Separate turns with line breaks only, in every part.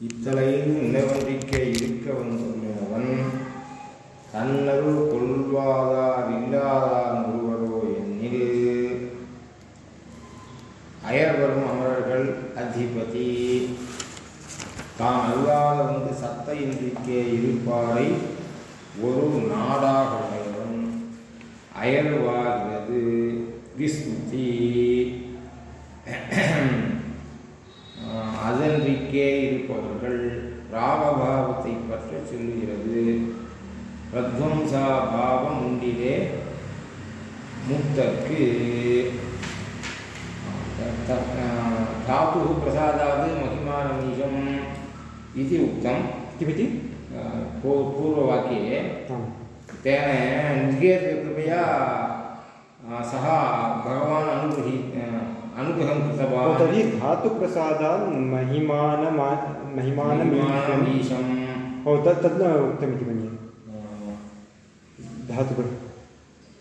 இத்தலையும் நிலவன்றிக்க இருக்க வந்தவன் தன்னருள் கொள்வாதார் இல்லாதார் ஒருவரோ எண்ணில் அயர்வரும் அமரர்கள் அதிபதி. தான் அல்லாத வந்து சத்த இன்றிக்கே இருப்பாரை ஒரு நாடாக அயர்வாகிறது விஸ்முதி. அதன்றிக்கே இருப்பவர்கள் ராகபாவத்தை பற்ற சொல்லுகிறது பிரத்வம்சா பாவம் உண்டிலே முக்தற்கு धातुः प्रसादात् महिमानमीशम् इति उक्तं
किमिति
पू- पूर्ववाक्ये
आम्
तेन निगेतकृपया सः भगवान् अनुगृही अनुग्रहं कृतवान्।
तर्हि धातुप्रसादात् महिमानमा महिमानमीशं
महिमानमीशम्।
ओ तत् तत् न उक्तमिति मन्ये। धातुप्र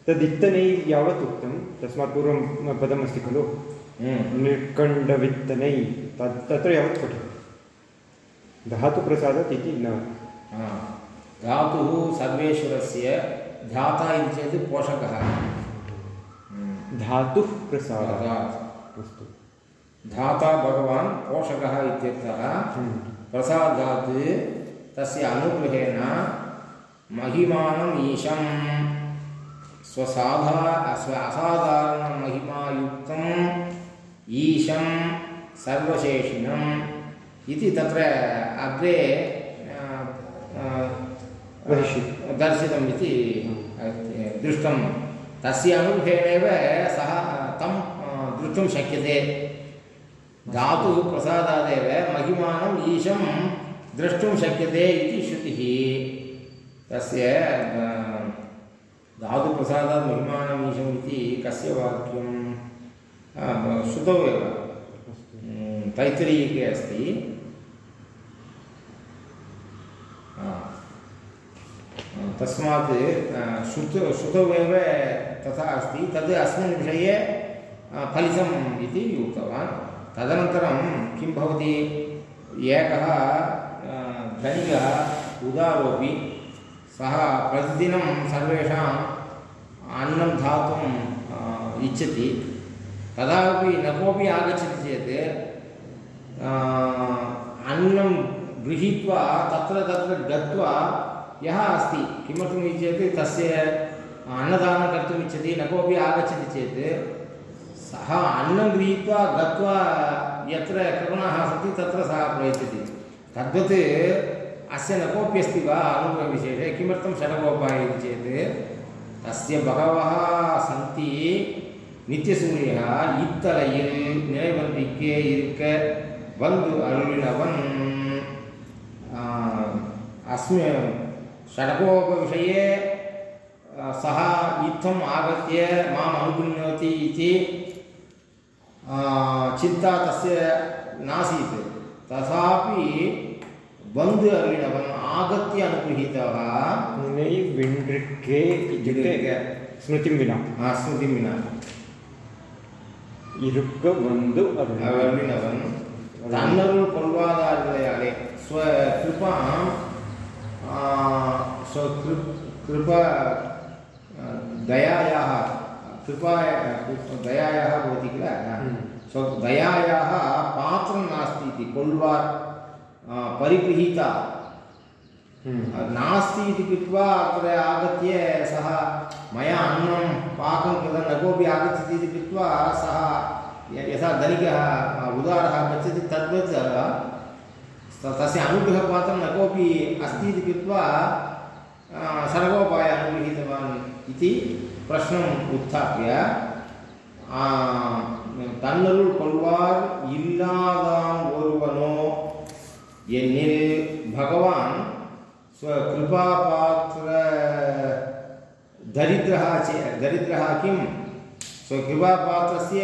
तदित्तनै यावत् उक्तं तस्मात् पूर्वं पदमस्ति खलु। निर्कण्डवित्तनै। तत् तत्र यावत् पठितं धातुप्रसादात् इति न।
हा। धातुः सर्वेश्वरस्य ध्याता इति चेत् पोषकः।
धातुः प्रसादात्
धाता।
अस्तु
धाता भगवान् पोषकः इत्यर्थः। प्रसादात् तस्य अनुग्रहेण महिमानम् ईशं स्वसाधा स्व असाधारणमहिमायुक्तम् ईशं सर्वशेषिणम् इति तत्र अग्रे। दर्शितम् इति दृष्टं तस्य अनुग्रहेणेव सः द्रष्टुं शक्यते। धातुः प्रसादादेव महिमानम् ईशं द्रष्टुं शक्यते इति श्रुतिः। तस्य धातुप्रसादात् महिमानम् ईशम् इति कस्य वाक्यं श्रुतौ एव। उम्, अस्ति। तस्मात् श्रुत श्रुतौ एव तथा अस्ति। तद् अस्मिन् विषये फलितम् इति उक्तवान्। तदनन्तरं किं भवति? एकः धनिकः उदारोपि सः प्रतिदिनं सर्वेषाम् अन्नं दातुं अ, इच्छति। तदापि न कोऽपि आगच्छति चेत् अन्नं गृहीत्वा तत्र तत्र गत्वा यः अस्ति किमर्थम् इति चेत् तस्य अन्नदानं कर्तुम् इच्छति न कोऽपि आगच्छति चेत् सः अन्नं गृहीत्वा गत्वा यत्र कृपणाः सन्ति तत्र सः प्रयच्छति तद्वत् अस्य न कोऽपि अस्ति वा अनुग्रहविशेषे किमर्थं षडकोपः इति चेत् तस्य बहवः सन्ति நித்தியசூரியः இத்தலையில் நிலைவன்றிக்கே இருக்க வந்து அருளினவன் अस्मिन् षडकोपविषये अ, सः इत्थम् आगत्य माम् अनुगृह्णोति इति अ, चिन्ता तस्य नासीत् तथापि बन्धु अरुणवन् आगत्य अनुगृहीतः
नै विण्ड्रिके इत्युक्ते स्मृतिं विना
आ, स्मृतिं विना
इरुक्क वन्दु अरुण
அருளினவன் தன்னருள் கொள்வாதார்களே ஸ்வ கிருபாம் ஆ, ஸ்வ கிருப் கிருபா ஆ, दयायाः भवति किल
हम्म।
स्व दयायाः पात्रं नास्ति इति कोल्वार् परिगृहीता
हम्म।
नास्ति इति कृत्वा अत्र आगत्य सः मया अन्नं पाकं कृतं न कोऽपि आगच्छति इति कृत्वा सः यथा धनिकः उदारः गच्छति तद्वत् तस्य अनुग्रहपात्रं न कोऽपि अस्ति इति कृत्वा सर्वोपाय अनुगृहीतवान् इति प्रश्नम् उत्थाप्य आ, தன்னருள் கொள்வார் இல்லாதான் ஒருவனோ என்னில் பகவான் स्वकृपापात्र दरिद्रः चे दरिद्रः किं स्वकृपापात्रस्य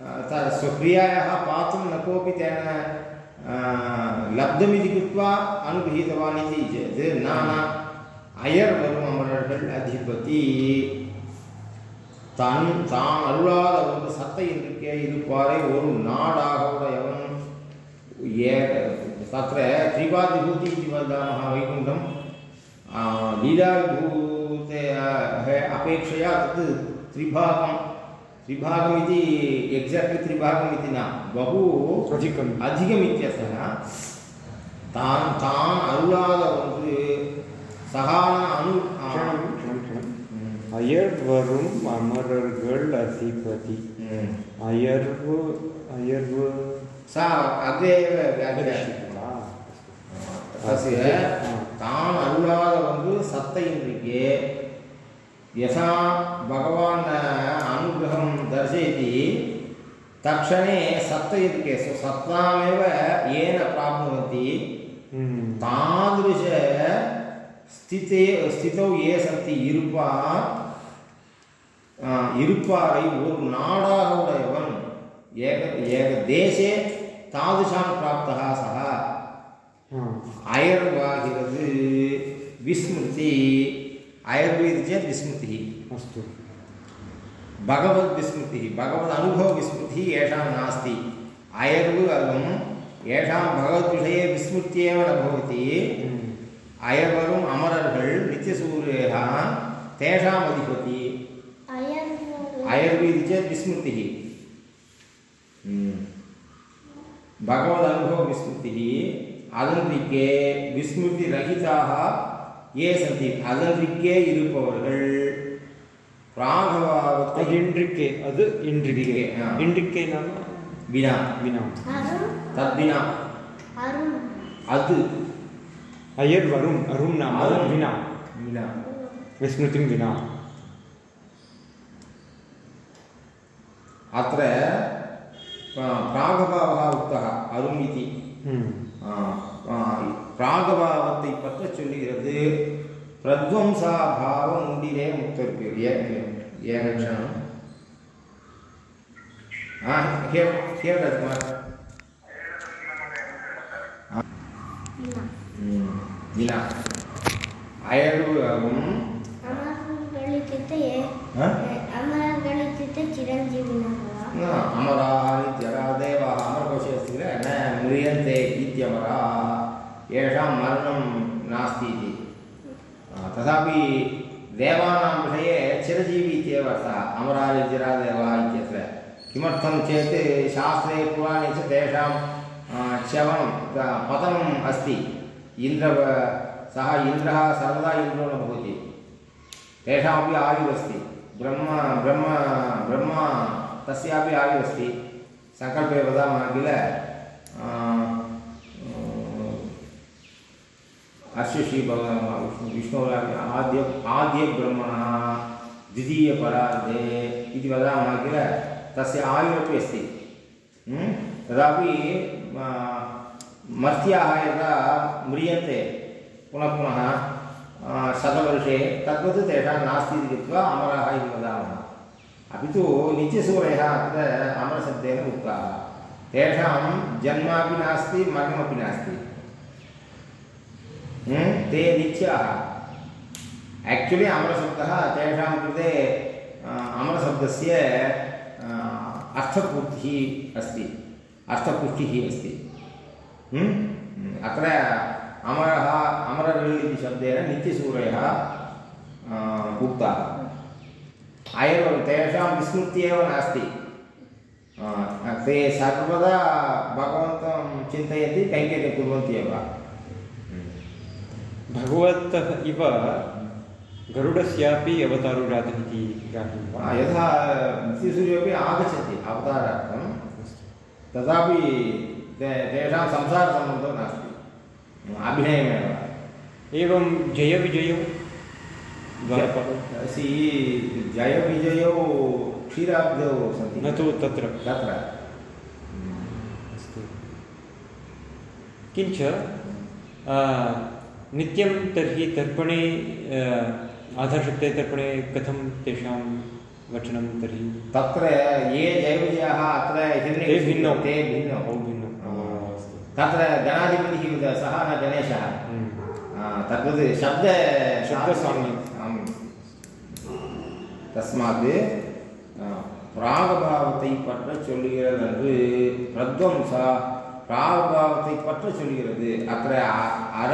अ, त- स्वक्रियायाः पात्रं न कोऽपि तेन अ, लब्धमिति कृत्वा अनुगृहीतवान् इति चेत् न அயர் வரும் அமரர்கள் அதிபதி. தன் தான் அருளாத வந்து சத்தை இருக்கே இருப்பாரை ஒரு நாடாக உடையவன் ஏ தத்திர திரிபாதிபூதி வந்தாமக வைகுண்டம். லீலாவிபூதः अपेक्षया तत् त्रिभागं त्रिभागम् इति एक्साक्ट्लि त्रिभागम् इति न बहु
अधिकम्
अधिकमित्यर्थः तान् तान् अरुणादवन्तु சகான
அணு க்ஷணம் க்ஷணம் க்ஷணம் அயர்வரும் அமரர்கள்
அதிபதி
அயர்வு அயர்வு
சா
அதேவ
தस्य தான் அருளாத வந்து சத்த இன்றைக்கு யசா பகவான் அனுகிரகம் தர்சயதி தక్షणे सप्त इति सो सत्त्वामेव येन प्राप्नुवन्ति तादृश स्थित स्थित ये सतीपारेवन देशे प्राप्त सह
हाँ।
अयर्वाद विस्मृति। आयुर्वेद चेत विस्मृति।
अस्त।
भगवद्विस्मृति भगवदनुभव विस्मृति यहाँ नास्त। आयुर्वेद यहाँ भगवद विषय विस्मृत न हाँ।
அயவரும்
அமரர்கள் நித்தியசூரியகா தேஷாம் அதிபதி அயர்வீதி சேத் விஸ்மிருதி பகவத் அனுபவ விஸ்மிருதி அதன்றிக்கே விஸ்மிருதி ரஹிதாக ஏ சந்தி. அதன்றிக்கே இருப்பவர்கள்.
ராகவாவத்தை இன்றிக்கே. அது இன்றிக்கே.
இன்றிக்கே
நாம?
வினா.
வினா.
அது.
अयर् वरुम् अरुम् नाम
अरुम्.
विना
வினா
विस्मृतिं विना
अत्र प्रा- प्रागभावः उक्तः अरुम् इति
ம்.
ஆ, ஆ, பிராகபாவத்தை பற்ற சொல்லுகிறது பிரத்வம்சா பாவம் உண்டிலே முக்தருக்கு ஏக க்ஷணம் ஆ ஹியர் ஹியர் ரத்மார் ಇಲ್ಲ. ಆಯುರ್ವೇದಂ
ಅಮರಗಳಿತಿತೆ
ಅಮರಗಳಿತಿತೆ ಚಿರಂಜೀವಿನ ಅಮರ ನಿತ್ಯರ ದೇವ ಅಮರಕೋಶೆ ಅಸ್ತಿದ್ರೆ ನ ಮುರಿಯಂತೆ ಇತ್ಯಮರ. येषां मरणं नास्ति इति तथापि देवानां विषये चिरजीवी इत्येव अर्थः अमरारिचिरादेवः इत्यत्र किमर्थं चेत् शास्त्रे पुराणे च तेषां शवनं पतनम् अस्ति इन्द्र सः इन्द्रः सर्वदा इन्द्रो न भवति। तेषामपि आयुरस्ति। ब्रह्म ब्रह्म ब्रह्म, तस्यापि आयुरस्ति। सङ्कल्पे वदामः किल? श्री विष्णु विष्णोरापि आद्य आद्यब्रह्मणः द्वितीयपरार्धे इति वदामः किल? तस्य आयुरपि अस्ति। हं? तदापि मर्त्याः यदा म्रियन्ते पुनः पुनः शतवर्षे तद्वत् तेषां नास्ति इति कृत्वा अमराः इति वदामः। अपि तु नित्यसूरयः अत्र अमरशब्देन उक्ताः। तेषां जन्मापि नास्ति, मरणमपि नास्ति। ते नित्याः। आक्चुलि अमरशब्दः तेषां कृते अमरशब्दस्य अर्थपूर्तिः अस्ति। अर्थपुष्टिः अस्ति? अत्र अमरः अमरऋ इति शब्देन नित्यसूरयः उक्ताः अयं तेषां विस्मृत्येव नास्ति ते सर्वदा भगवन्तं चिन्तयन्ति कैङ्कर्यं कुर्वन्ति एव
भगवतः इव गरुडस्यापि अवतारो जातः इति
यथा नित्यसूर्योपि आगच्छति अवतारार्थं तथापि तेषां संसारसम्बन्धो नास्ति। अभिनयमेव।
एवं जयविजयौ
सि जयविजयौ क्षीराब्दौ सन्ति।
न तु तत्र।
तत्र।
अस्तु। किञ्च नित्यं तर्हि तर्पणे आ, आधारशब्दे तर्पणे कथं तेषां वचनं तर्हि?
तत्र ये जयविजयाः अत्र
ते भिन्नौ।
ते भिन्नौ।
भिन्नं।
तत्र गणाधिपतिः उत सः न गणेशः तद्वत् शब्द
शब्दस्वामी
आं तस्मात् ராகபாவத்தை பற்ற சொல்லுகிறது என்று பிரத்வம்சா ராகபாவத்தை பற்ற சொல்லுகிறது அத்த அற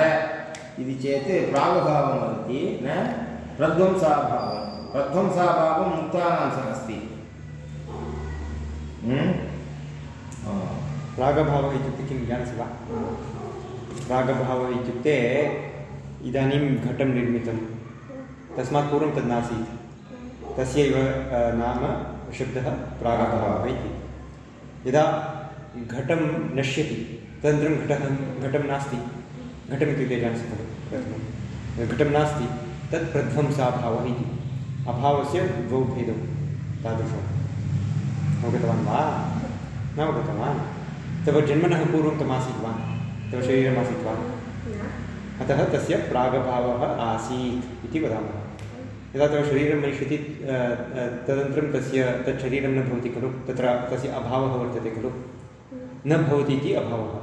இது சேத் ராகபாவம் வதத்தி ந பிரத்வம்சாபாவம் பிரத்வம்சாபாவம் முக்தானாம் அஸ்தி
रागभावः इत्युक्ते किं जानासि वा? रागभावः इत्युक्ते इदानीं घटं निर्मितं। तस्मात् पूर्वं तद् नासीत्। तस्यैव नाम शब्दः इति। यदा घटं नश्यति, तदनन्तरं घटः, घटं नास्ति। घटमित्युक्ते जानासि खलु प्रथमं। घटं नास्ति, तत् प्रध्वंसाभावः इति। अभावस्य द्वौ भेदौ तादृशम् अवगतवान् वा? न अवगतवान् तव जन्मनः पूर्वं तमासीत् तव शरीरमासीत् वा अतः तस्य प्रागभावः आसीत् इति वदामः। यदा तव शरीरं नश्यति तदनन्तरं तस्य, तत् शरीरं न भवति खलु? तत्र तस्य अभावः वर्तते खलु? न भवति इति अभावः।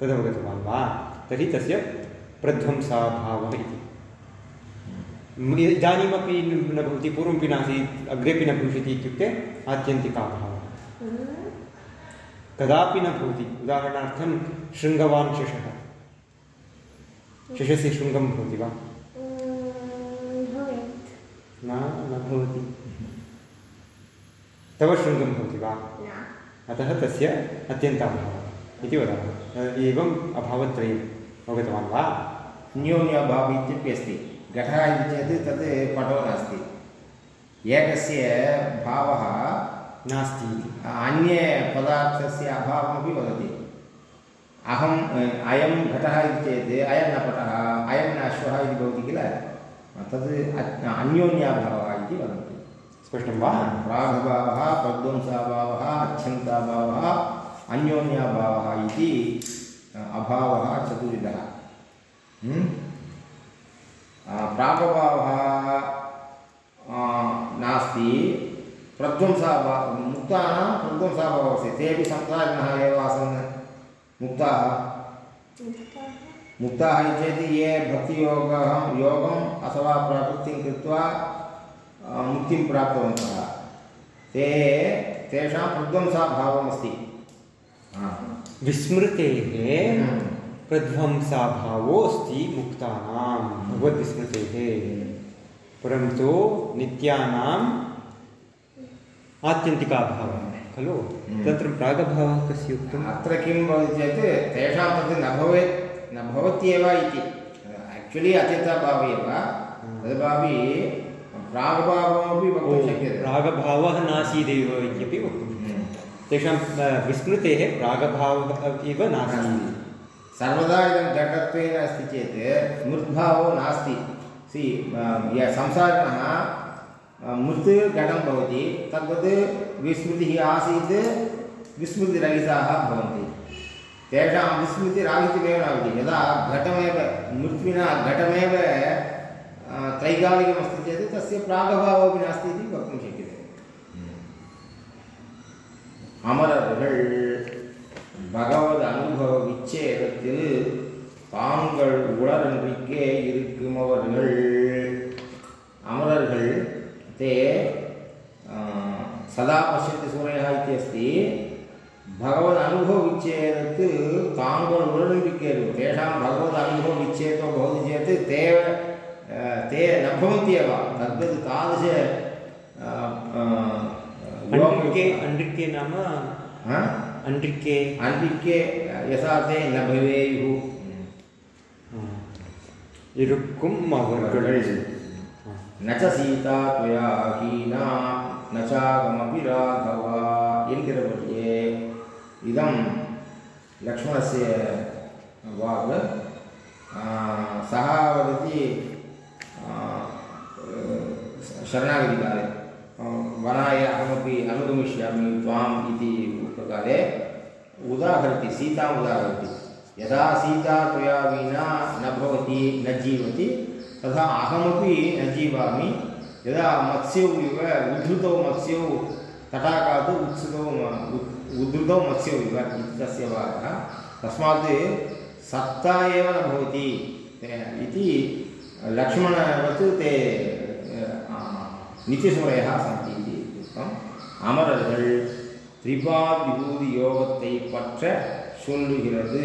तदवगतवान् वा? तर्हि तस्य प्रध्वंसाभावः इति। इदानीमपि न भवति, पूर्वमपि नासीत्, अग्रेपि न भविष्यति इत्युक्ते आत्यन्तिकाभावः। कदापि न भवति। उदाहरणार्थं शृङ्गवान् शशः। शशस्य शृङ्गं भवति वा? न न भवति। तव शृङ्गं भवति वा? अतः तस्य अत्यन्ताभावः इति वदामः। एवम् अभावत्रयम् अवगतवान् वा?
न्यून्यभावः इत्यपि अस्ति। घटः इति चेत् तत् पटो नास्ति। एकस्य भावः
नास्ति।
अन्ये पदार्थस्य अभावमपि वदति। अहम् अयं घटः इति चेत् अयं न पटः अयं न अश्वः इति भवति किल? तद् अन्योन्याभावः इति वदन्ति।
स्पष्टं वा?
प्रागभावः प्रध्वंसाभावः अच्छन्ताभावः अन्योन्याभावः इति अभावः चतुर्विधः। प्रागभावः नास्ति प्रध्वंसाभावः मुक्तानां प्रध्वंसाभावः अस्ति तेपि संसारिणः एव आसन्। मुक्ताः। मुक्ताः चेत् ये भक्तियोगः योगम् अथवा प्रवृत्तिं कृत्वा मुक्तिं प्राप्तवन्तः। ते तेषां प्रध्वंसाभावमस्ति।
विस्मृतेः प्रध्वंसाभावो अस्ति मुक्तानां। भगवद्विस्मृतेः। परन्तु नित्यानाम् आत्यन्तिकाभावः खलु? तत्र प्रागभावः कस्य उक्तम्?
अत्र किं भवति चेत् तेषां तद् न भवेत् न भवत्येव इति। आक्चुलि अत्यन्तभावः एव। तदपि प्रागभावमपि वक्तुं शक्यते।
प्रागभावः नासीदेव इत्यपि वक्तुं तेषां विस्मृतेः प्रागभावः एव नास्ति।
सर्वदा इदं घटत्वेन अस्ति चेत् स्मृद्भावो नास्ति। सि संसारिणः मृत् घटं भवति तद्वत् विस्मृतिः आसीत् विस्मृतिरहिताः भवन्ति तेषां विस्मृतिराहित्यमेव न भवति यदा घटमेव मृत्युना घटमेव त्रैकालिकमस्ति चेत् तस्य प्रागभावोपि नास्ति इति वक्तुं शक्यते அமரர்கள் பகவத் அனுபவ விச்சேதத்தில் தாங்கள் உளரன்றிக்கே இருக்கும் அவர்கள் அமரர்கள் ते सदा पश्यन्ति सूर्यः इति अस्ति भगवदनुभवविच्छेदत् ताङ्गोल् उळनम्बिकेरु तेषां भगवदनुभवविच्छेदो भवति चेत् ते ते न भवन्ति एव तद्वत् तादृश
अण्डिके अण्डिके नाम अण्डिके
अण्डिके यथा ते न भवेयुः
இருக்கும் அவர்கள்
न च सीता त्वया हीना न चागमपि राघव என்கிறபடியே இதம் लक्ष्मणस्य वाक् सः वदति शरणागतिकाले वनाय अहमपि अनुगमिष्यामि त्वाम् इति उक्तकाले उदाहरति सीताम् उदाहरति यदा सीता त्वया विना न भवति न जीवति तथा अहमपि न जीवामि यदा मत्स्यौ इव उद्धृतौ मत्स्यौ तटाकात् उत्सुतौ उद्धृतौ मत्स्यौ इव इति तस्य भागः तस्मात् सत्ता एव न भवति इति लक्ष्मणवत् ते நித்தியசூரையாக சந்தி இது உக்தம் அமரர்கள் திரிபாத் விபூதி யோகத்தை பற்ற சொல்லுகிறது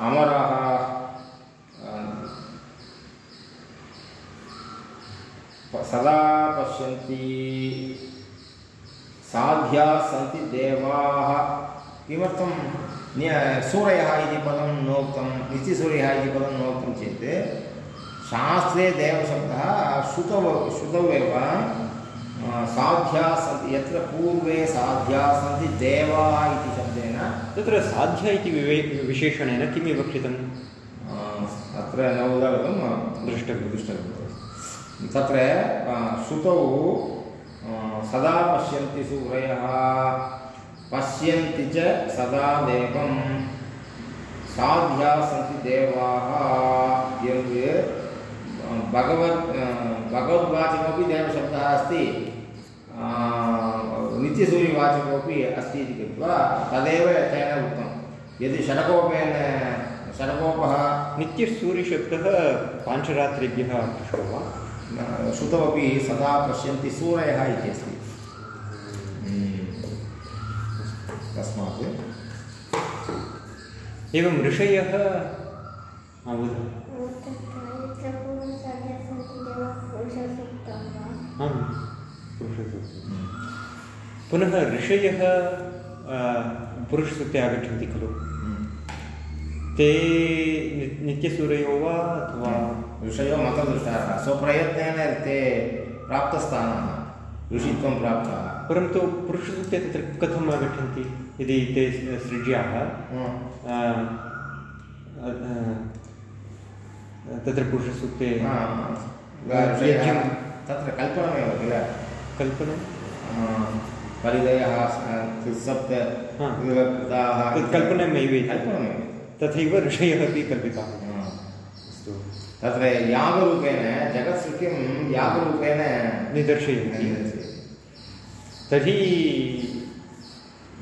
अमरा। सदा पश्य साध्या सी देवा। किमर्थं? सूरय पदम नोक्त नोक्तं, नित्यसूर्यः इति पदं नोक्तं शास्त्रे देवशब्द श्रुतौ श्रुतौ साध्या सन्ति यत्र पूर्वे साध्या सन्ति देवा इति शब्देन।
तत्र साध्या इति विवे विशेषणेन किं
विवक्षितं तत्र न उदाहृतं
दृष्टं
दृष्टं तत्र श्रुतौ सदा पश्यन्ति सूरयः पश्यन्ति च सदा देवं साध्या सन्ति देवाः भगवत् भगवद्वाचकमपि देवशब्दः अस्ति। अ, नित्यसूर्यवाचकोपि अस्ति इति कृत्वा तदेव तेन उक्तं यदि षडकोपेन षडकोपः
नित्यसूर्यशब्दः पाञ्चरात्रिभ्यः पृष्टो वा
श्रुतमपि सदा पश्यन्ति सूरयः इति अस्ति तस्मात्
एवं ऋषयः आम् पुनः ऋषयः पुरुषसूक्ते आगच्छन्ति खलु? ते नित्यसूरयो वा अथवा
ऋषयो मतदृष्टाः। स्वप्रयत्नेन ते प्राप्तस्थानाः ऋषित्वं प्राप्ताः।
परन्तु पुरुषसूक्ते तत्र कथम् आगच्छन्ति? यदि ते सृज्याः तत्र यज्ञं
तत्र कल्पनमेव किल?
कल्पनं?
हा, परिदयः त्रिसप्त
हा।
विभक्ताः
तत् कल्पनमेव।
कल्पनमेव
तथैव ऋषयः अपि कल्पिताः। अस्तु।
तत्र यागरूपेण जगत्सृष्टिं यागरूपेण
निदर्शयन्ति। तर्हि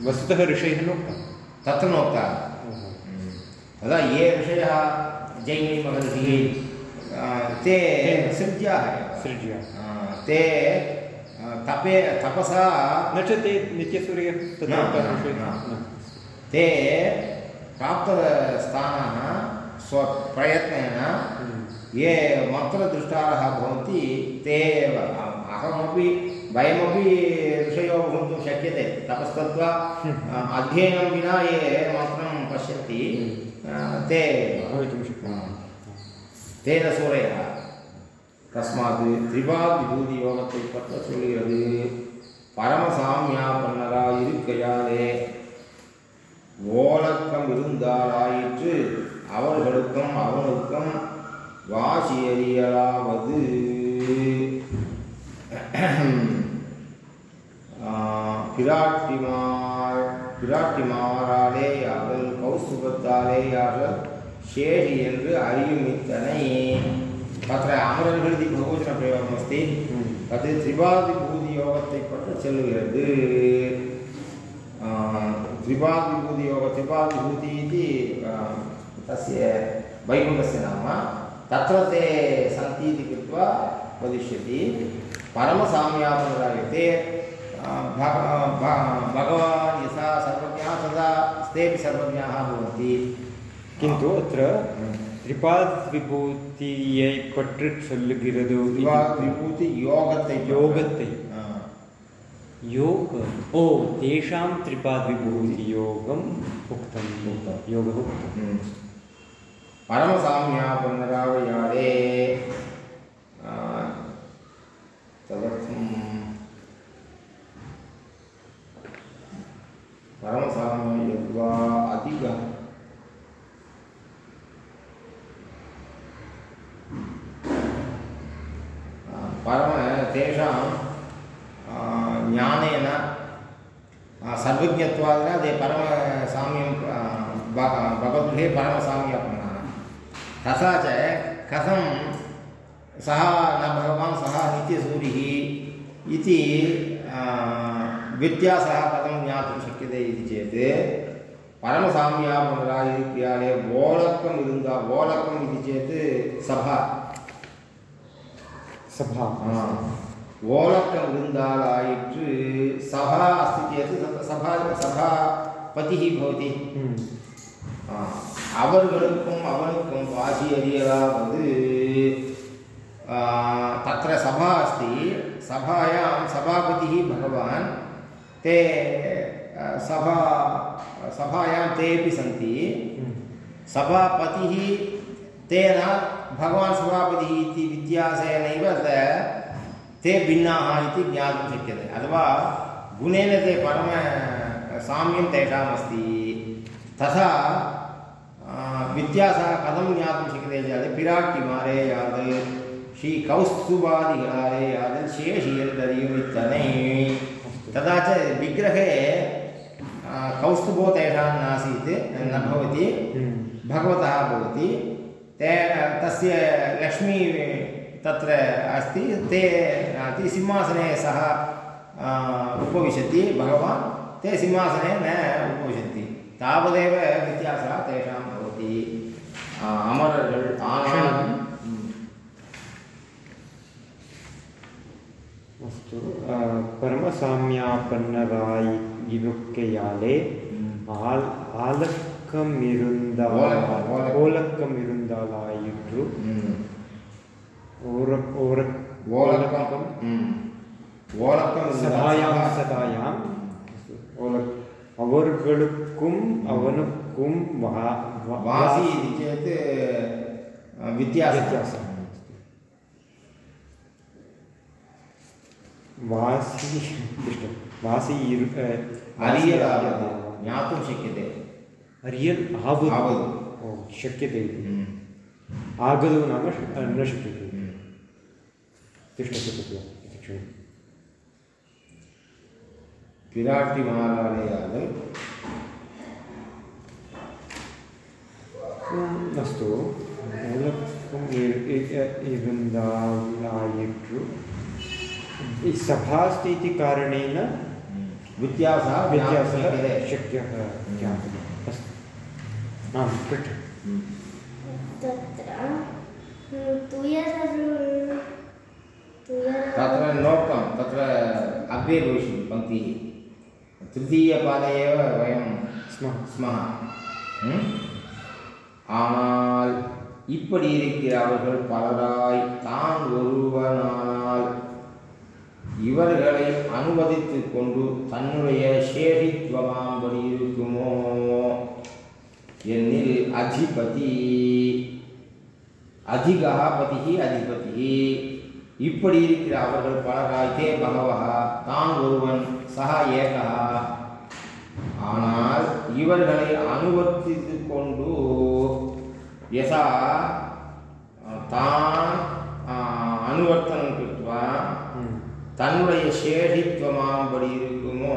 वस्तुतः ऋषयः नोक्तम्
तत्र नोक्ता। तदा ये ऋषयः जैनी महर्षिः अ, ते सृज्याः। ते तपे तपसा
न च ते नित्यसूर्यः।
ते प्राप्तस्थानाः स्वप्रयत्नेन। ये मन्त्रदृष्टारः भवन्ति ते एव अहम्- अहमपि वयमपि ऋषयो भवितुं शक्यते तपस्तत्वा अध्ययनं विना ये मन्त्रं पश्यन्ति ते
भवितुं शक्नोति
तेन सूरयः தஸ்மாது திரிபாதிபூதி யோகத்தை பற்ற சொல்கிறது பரமசாமியா பண்ணரா இருக்கையாலே ஓலக்கம் இருந்தாலாயிற்று அவர்களுக்கும் அவனுக்கும் வாசியறியலாவது. பிராட்டிமார் பிராட்டிமாராலே அவள் கௌசுகத்தாலே அவள் சேரி என்று அறியும் இத்தனை. तत्र அமரர்கள் இது பகுவச்சன பிரயோகம் अस्ति அது திரிபாதிபூதி யோகத்தை பற்றி சொல்லுகிறது त्रिपादिभूति योग त्रिपादिभूति इति अ, तस्य वैकुण्ठस्य नाम तत्र ते सन्ति इति कृत्वा वदिष्यति परमसाम्यापनराय ते अ, भग- भ- भगवान् यथा सर्वज्ञः तदा तेपि सर्वज्ञाः भवन्ति
किन्तु अत्र திரிபாத் விபூதியை பற்றி சொல்லுகிறது
விபூதி
யோகத்தை
யோகத்தை
योग ओ तेषां त्रिपादविभूतियोगम् उक्तं योगः उक्तम्
परमसाम्या पुनरावयादे तदर्थं परमसाम्य यद्वा अधिकः परम तेषां ज्ञानेन सर्वज्ञत्वादिन ते परमसाम्यं भगवद्गृहे परमसाम्यापन्नः तथा च कथं सः न भगवान् सः नित्यसूरिः इति व्यत्यासः कथं ज्ञातुं शक्यते इति चेत् परमसाम्यापनरायक्रियाले ओलकम् इरुन्दा ओलकम् इति चेत् सभा
सभा।
हाँ। ओणकवृन्दालायिट् सभा अस्ति चेत् तत् सभा सभापतिः भवति। அவர்களுக்கும் அவனுக்கும் வாசியரியலா வந்து तत्र सभा अस्ति। सभायां सभापतिः भगवान्। ते सभा सभायां तेपि सन्ति। हम्म। सभापतिः तेन भगवान् सभापतिः इति व्यत्यासेनैव ते भिन्नाः इति ज्ञातुं शक्यते। अथवा गुणेन ते परम साम्यं तेषाम् अस्ति तथा व्यत्यासः कथं ज्ञातुं शक्यते चेत् पिराट्टिमारे यावत् श्री कौस्तुभादिगारे यावत् शेषियन्दर्युम् तथा च विग्रहे कौस्तुभो तेषां नासीत् न भवति। भगवतः भवति। ते तस्य लक्ष्मी तत्र अस्ति ते ते सिंहासने सः उपविशति भगवान् ते सिंहासने न उपविशन्ति। तावदेव व्यत्यासः तेषां भवति। अमर
अस्तु परमसाम्यापन्नरायि
विभुक्याले आल्
आलस् ಓಲಕ್ಕಂ
ಇರುಂದಾಲ
ಇದ್ರು ಓಲಕ್ಕಂ
ஓலக்கம்
சதாயாம் சதாயாம் அவர்களுக்கும் அவனுக்கும்
வாசி இது சேத் வித்தியாசம் வித்தியாசம்
வாசி வாசி இரு அறிய ஞாபகம் சக்கியதே रियल्
आवु आवु शक्यते।
नाम न शक्यते। तिष्ठति तत्र इति क्षणम् किराटिमालालयाले कारणेन
व्यत्यासः
व्यत्यासः शक्यः आं पृच्छ
म्.
तत्र तुयररुळ् तुयर
तत्र नोक्तं तत्र अग्रे भविष्यति पङ्क्तिः तृतीयपादे एव वयं
स्मः
ஸ்மஹ ம்? ஆனால் இப்படி இருக்கிறவர்கள் பலராய் தான் ஒருவனானால் இவர்களை அனுமதித்துக் கொண்டு தன்னுடைய சேஷித்வமாம்படி இருக்குமோ என்னில் அதிபதி. அதிகா பதிகி அதிபதி இப்படி இருக்கிற அவர்கள் பலராய் தே பகவः தான் ஒருவன் சக ஏகா ஆனால் இவர்களை அனுவர்த்தித்து கொண்டு யசா தான் அனுவர்த்தனம் கிருத்வா. தன்னுடைய சேஷித்வமாம்படி இருக்குமோ?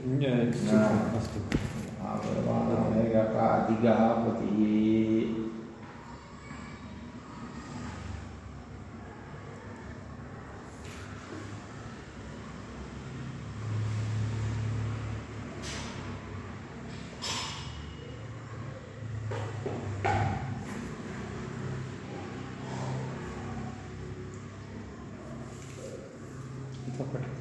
अस्तु
अधिकः पतिः
इतः पठ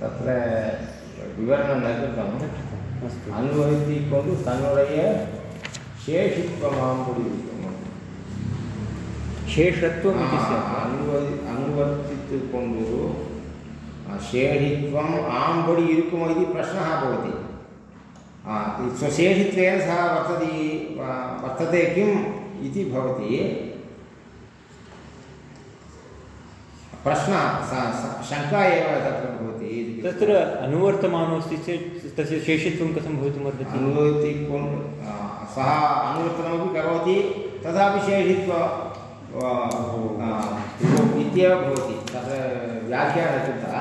तत्र ವಿವರಣೆ ನಡೆದಿರ್ತಾನೆ ಅನ್ವಯಿಸಿಕೊಂಡು ತನ್ನುடைய
சேஷிப்பமாம் புரிவிக்கும் சேஷத்துவம்
அனுபவி அனுவர்த்தித்து கொண்டு சேஷித்வம் ஆம்படி இருக்கும் இது பிரச்சனः भवति स्वशेषित्वेन सः वर्तते वर्तते किम् इति भवति प्रश्नः शङ्का एव तत्र
तत्र अनुवर्तमानोऽस्ति चेत् तस्य शेषित्वं कथं भवितुमर्हति
सः अनुवर्तनमपि करोति तथापि शेषित्वा इत्येव भवति व्याख्यानकृतः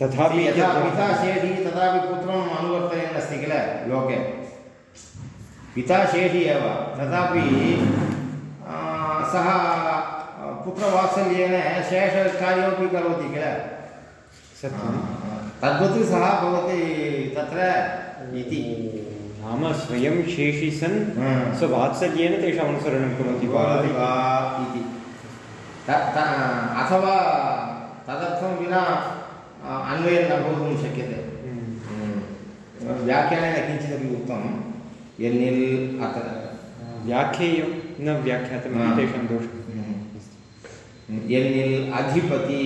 तथापि
यथा पिता शेषी तथापि पुत्रम् अनुवर्तयन् अस्ति किल लोके? पिता शेषी एव तथापि सः पुत्रवात्सल्येन शेषकार्यमपि करोति किल?
सत्यं
तद्वत् सः भवति तत्र इति।
नाम स्वयं शेषि सन्। स्ववात्सल्येन तेषाम् अनुसरणं करोति वा
इति। अथवा तदर्थं विना अन्वयं न भवितुं शक्यते।
हम्म।
व्याख्यानेन किञ्चिदपि उक्तं यन्निल् अत्र।
व्याख्येयं न व्याख्यातम्
हा.
तेषां दोषः।
ಎನ್ನಿಲ್ ಅಧಿಪತಿ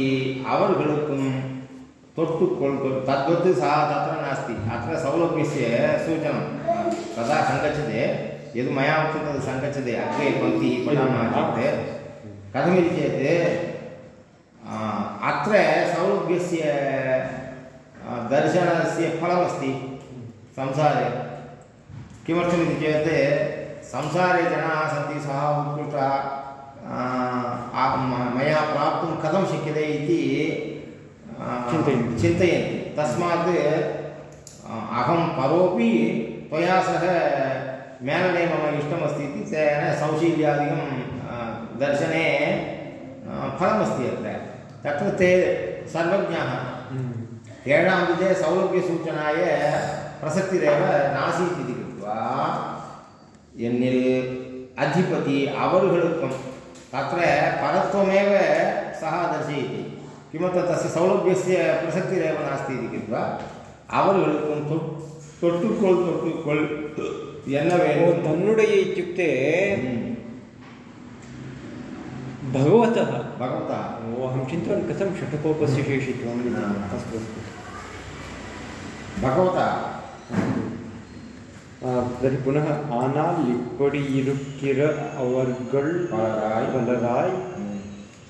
ಅವರುಗಳಕ್ಕೂ ತೊಟ್ಟುಕೊಳ್ಳು ತದ್ವತ್ ಸಹ ತತ್ರ ನಾಸ್ತಿ. ಅತ್ರ ಸೌಲಭ್ಯಸ್ಯ ಸೂಚನಂ. ತದಾ ಸಂಗಚ್ಯತೆ. यद् मया उक्तं तद् सङ्गच्छति अग्रे पङ्क्तिः पठामः चेत् कथमिति चेत् अत्र सौलभ्यस्य दर्शनस्य फलमस्ति संसारे किमर्थमिति चेत् संसारे जनाः सन्ति सः उत्कृष्टः मया प्राप्त कथम शक्य चिंत चिंत
चिन्तयन्ति
तस्मात् अहं परोपि सह मेलने मम इष्टमस्ती सौशील्याद दर्शन फलमस्त दर्शने ते सर्वज्ञाः सौलभ्यसूचनाय प्रसक्तिरेव नासीत् इति कृत्वा एन्निल् अधिपति तत्र परत्वमेव सः दर्शयति किमर्थं तस्य सौलभ्यस्य प्रसक्तिरेव नास्ति इति कृत्वा அவர்களுக்கும் தொ தொட்டுக்கொள் தொட்டுக்கொள் என்ன
ओ
வேண்டும்
तन्नुडय इत्युक्ते
ம்,
भगवतः
भगवतः
ओ अहं चिन्तयामि कथं षट्कोपस्य शेषित्वम् इति।
हा.
अस्तु अस्तु
भगवतः
ஆ, तर्हि पुनः ஆனால் இப்படி இருக்கிற அவர்கள்
பலராய்.
பலராய்
ம்,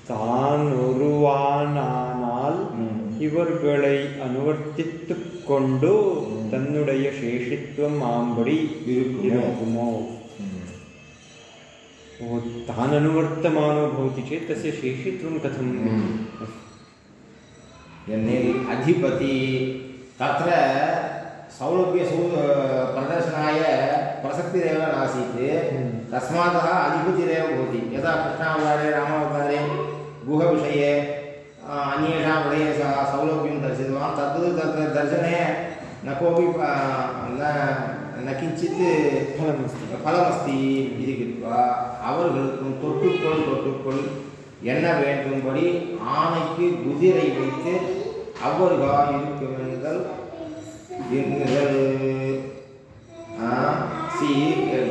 தான் ஒருவானானால்
ம்.
இவர்களை அனுவர்த்தித்துக் கொண்டு தன்னுடைய சேஷித்துவம் ஆம்படி
இருக்குமோ?
இருக்குமோ
ம்.
ओ तान् अनुवर्तमानो भवति चेत् तस्य शेषित्वं कथम्
ம். எண்ணில் அதிபதி तत्र सौलभ्यसू प्रदर्शनाय प्रसक्तिरेव नासीत् तस्मातः अधिपतिरेव भवति यदा कृष्णावतारे रामावतारे गुहविषये अ, अन्येषां हृदये सः सौलभ्यं दर्शितवान् तद्वत् तत्र दर्शने न कोऽपि अ, न न किञ्चित्
फलमस्ति
பலமஸ்தி இது கிருத்வா அவர்களுக்கும் தொட்டுக்கொள் தொட்டுக்கொள் என்ன வேண்டும்படி ஆணைக்கு குதிரை வைத்து அவ்வருகா இருக்குமென்கள் எண்ணுதல் சி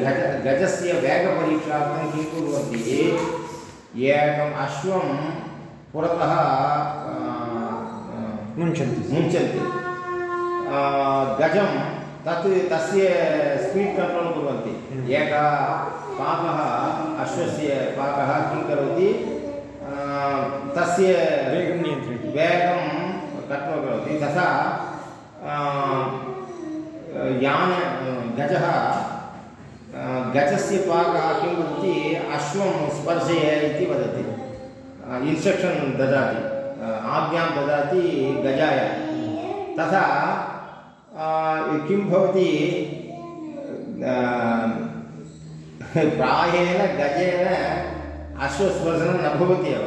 गज गजस्य वेगपरीक्षार्थं किं कुर्वन्ति एकम् अश्वं पुरतः
मुञ्चन्ति।
मुञ्चन्ति। गजं तत् तस्य स्पीड् कण्ट्रोल् कुर्वन्ति। एकः पाकः अश्वस्य पाकः किं करोति? तस्य
वेगं नियन्त्रयति।
वेगं कण्ट्रोल् करोति। तथा यान गजः गजस्य पाकः किं वदति अश्वं स्पर्शय इति वदति। इन्स्ट्रक्षन् ददाति। आज्ञां ददाति गजाय। तथा किं भवति प्रायेण गजेन अश्वस्पर्शनं न भवति एव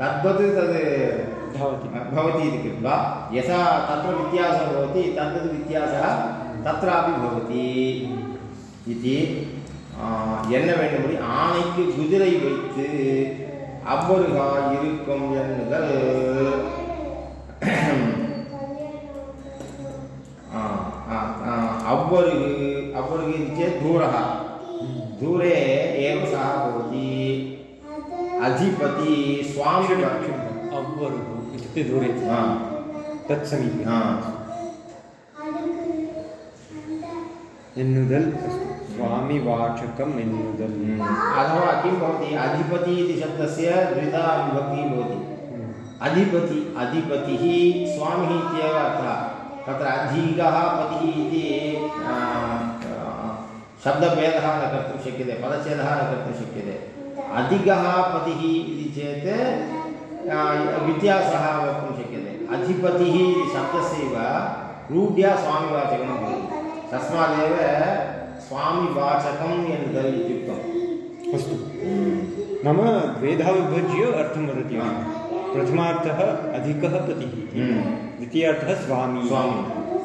तद्वत् तद्
धावति
भवति इति कृत्वा यथा तत्र व्यत्यासः भवति तद्वत् व्यत्यासः तत्रापि भवति इति ஆ, என்ன வேண்டும்படி ஆணைக்கு குதிரை வைத்து அவ்வருகா இருக்கும் எண்ணுதல் ஆ, ஆ, ஆ, अव्वरुग् अव्वरुग् इति चेत् दूरः दूरे एव सः भवति अधिपति स्वामी
अव्वरुः इत्युक्ते दूरे
हा।
तत्समीपे
हा।
एन्नुदल् स्वामिवाचकम् एन्नुदल्
अथवा किं भवति। अधिपति इति शब्दस्य द्विधा विभक्तिः भवति अधिपति अधिपतिः स्वामिः इत्येव अर्थः। तत्र अधिकः पतिः इति शब्दभेदः न कर्तुं शक्यते पदच्छेदः न कर्तुं शक्यते। अधिकः पतिः इति चेत् व्यत्यासः वक्तुं शक्यते। अधिपतिः इति शब्दस्यैव रूढ्या स्वामिवाचकं भवति। तस्मादेव स्वामिवाचकम् अस्त इत्युक्तम्।
अस्तु। नाम द्वेधा विभज्य अर्थं वदति प्रथमा प्रथमार्थः अधिकः पतिः
हम्म।
द्वितीयार्थः स्वामी।
स्वामी।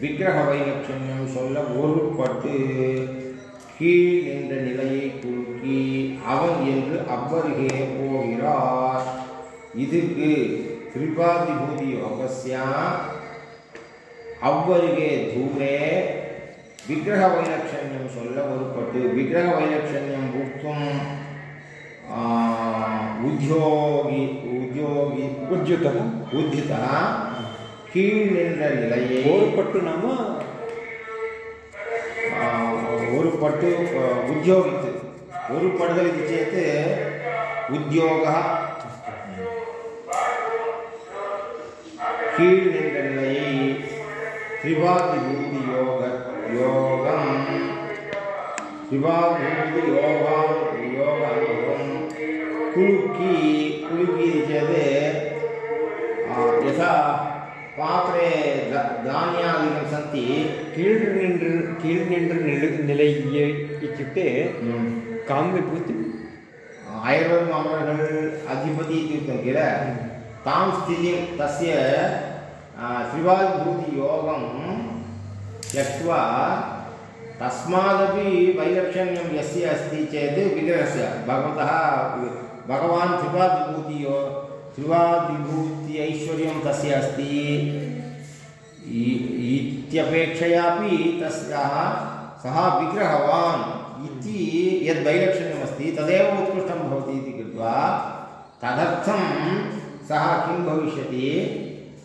விக்கிரக வைலட்சண்யம் சொல்ல பொருட்பட்டு கீழ் என்ற நிலையை குறுக்கி அவன் என்று அவ்வருகே போகிறார் இதுக்கு திரிபாதிபூதி யோகஸ்யா அவ்வருகே தூரே விக்கிரக வைலட்சண்யம் சொல்ல பொருட்பட்டு விக்கிரக வைலட்சண்யம் புக்தும் உத்தியோகி உத்தியோகி
உத்யுதம்
உத்தியுதா கீழ் நின்ற நிலையை
ஒரு பட்டு
நாம ஒரு பட்டு ಉದ್ಯೋಗಿತ್ತು ஒரு ಪಡಗಲಿತಿ ಚೇತ್ ಉದ್ಯೋಗ கீழ் நின்ற நிலையை திரிபாதிபூதி யோக யோகம் திரிபாதிபூதி யோகாம் யோக அனுபவம் குலுக்கி குலுக்கி இருக்கிறது யசா पात्रे धान्यादिकं सन्ति
कीळ्निण्ड् कीळ्निण्ड् निलय्य इत्युक्ते कां विभूति
आयुर्वेद अमरगल् अधिपति इत्युक्तं किल तां स्थितिं तस्य त्रिवाद्भूतियोगं त्यक्त्वा तस्मादपि वैलक्षण्यं यस्य अस्ति चेत् विग्रहस्य भगवतः भगवान् त्रिपाद्विभूतियो त्रिवादिभूति ऐश्वर्यं तस्य अस्ति। इत्यपेक्षयापि तस्याः सः विग्रहवान् इति यद् वैलक्षण्यमस्ति तदेव उत्कृष्टं भवति इति कृत्वा तदर्थं सः किं भविष्यति?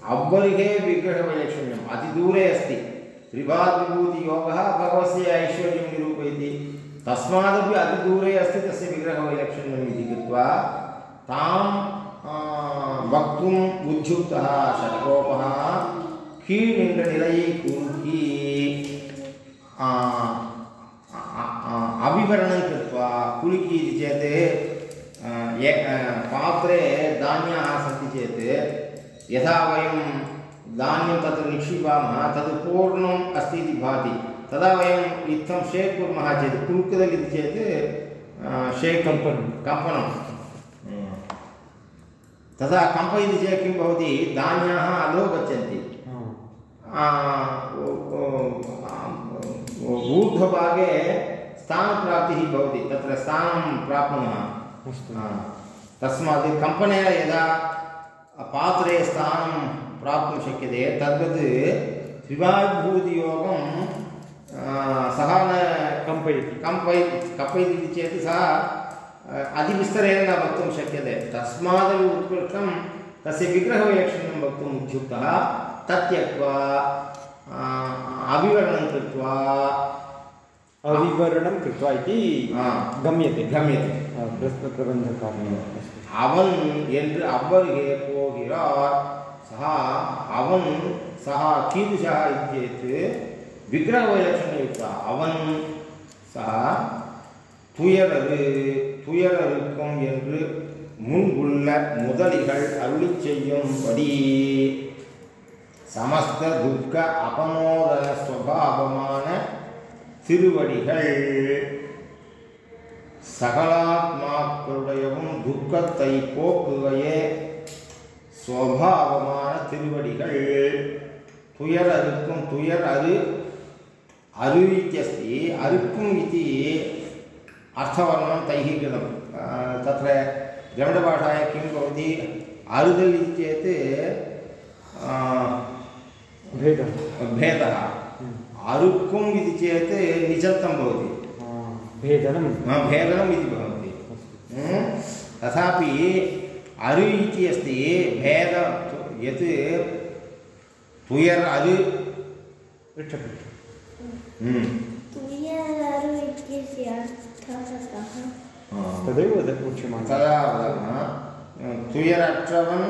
अव्वरिगे विग्रहवैलक्षण्यम् अतिदूरे अस्ति। त्रिभाद्विभूतियोगः भगवस्य ऐश्वर्यं निरूपयति। तस्मादपि अतिदूरे अस्ति तस्य विग्रहवैलक्षण्यम् इति कृत्वा तां आ, वक्तुम् उद्युक्तः शतकोपः கீழ்நிலையை குறுக்கி आ, आ- आ- अविवरणं कृत्वा कुलिकी इति चेत् आ, ये आ, पात्रे धान्याः सन्ति चेत् यथा वयं धान्यं तत्र निक्षिपामः तद् पूर्णम् अस्ति इति भाति तदा वयम् इत्थं शेक् कुर्मः चेत् कुलुकुदल् इति चेत् आ, शेक्
कम्पनं।
कम्पनं तदा कम्पयति चेत् किं भवति धान्याः अधो गच्छन्ति ऊर्ध्वभागे स्थानप्राप्तिः भवति तत्र स्थानं प्राप्नुमः। तस्मात् कम्पनेन यदा पात्रे स्थानं प्राप्तुं शक्यते तद्वत् विभागभूतियोगं सः न
कम्पयति।
कम्पै कम्पयति इति चेत् सः अतिविस्तरेण न वक्तुं शक्यते तस्मादपि उत्कृष्टं तस्य विग्रहविलक्षणं वक्तुम् उद्युक्तः तत् त्यक्त्वा अ, अविवरणं कृत्वा
अविवरणं कृत्वा इति
ஆ.
गम्यते
गम्यते
आ, प्रश्नप्रबन्धकार्यम् अस्तु
அவன் என்று அவ்வருகே போகிறார் சः அவன் सः कीदृशः इति चेत् विग्रहवैलक्षण्ययुक्तः அவன் सः துயர் என்று முன்புள்ள முதலிகள் அருளி செய்யும்படி சமஸ்த துக்க அபமோதன திருவடிகள். சகலாத்மாக்களுடையவும் துக்கத்தை போக்குகையே ஸ்வபாவமான திருவடிகள். துயர் அறுக்கும் துயர் அரு அருவிக்கஸ்தி அறுக்கும் இது अर्थवर्णनं तैः कृतं तत्र द्रविडभाषायां किं भवति? अरुदल् इति चेत्
भेदः।
भेदः। अरुक्कुम् इति चेत् निचत्तं भवति।
भेदनं।
भेदनम् इति भवति? तथापि अरु इति अस्ति भेद यत् तुयर् अरु
पृच्छपृच्छ तदेव उच्यमानः
तदा वदामः तुयरक्षवन्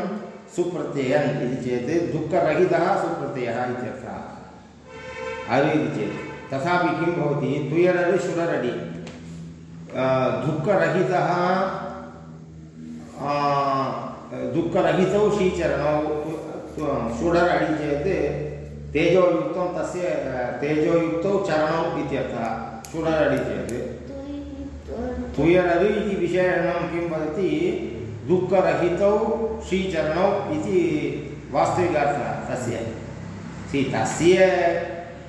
सुप्रत्ययन् इति चेत् दुःखरहितः सुप्रत्ययः इत्यर्थः। अरु इति चेत् तथापि किं भवति तुयरडि शुररडि दुःखरहितः दुःखरहितौ श्रीचरणौ शुडरडि चेत् तेजोयुक्तं तस्य तेजोयुक्तौ चरणौ इत्यर्थः शुडरडि चेत् तुयररु इति विशेषणं किं वदति? दुःखरहितौ श्रीचरणौ इति वास्तविकार्थः तस्य। सि तस्य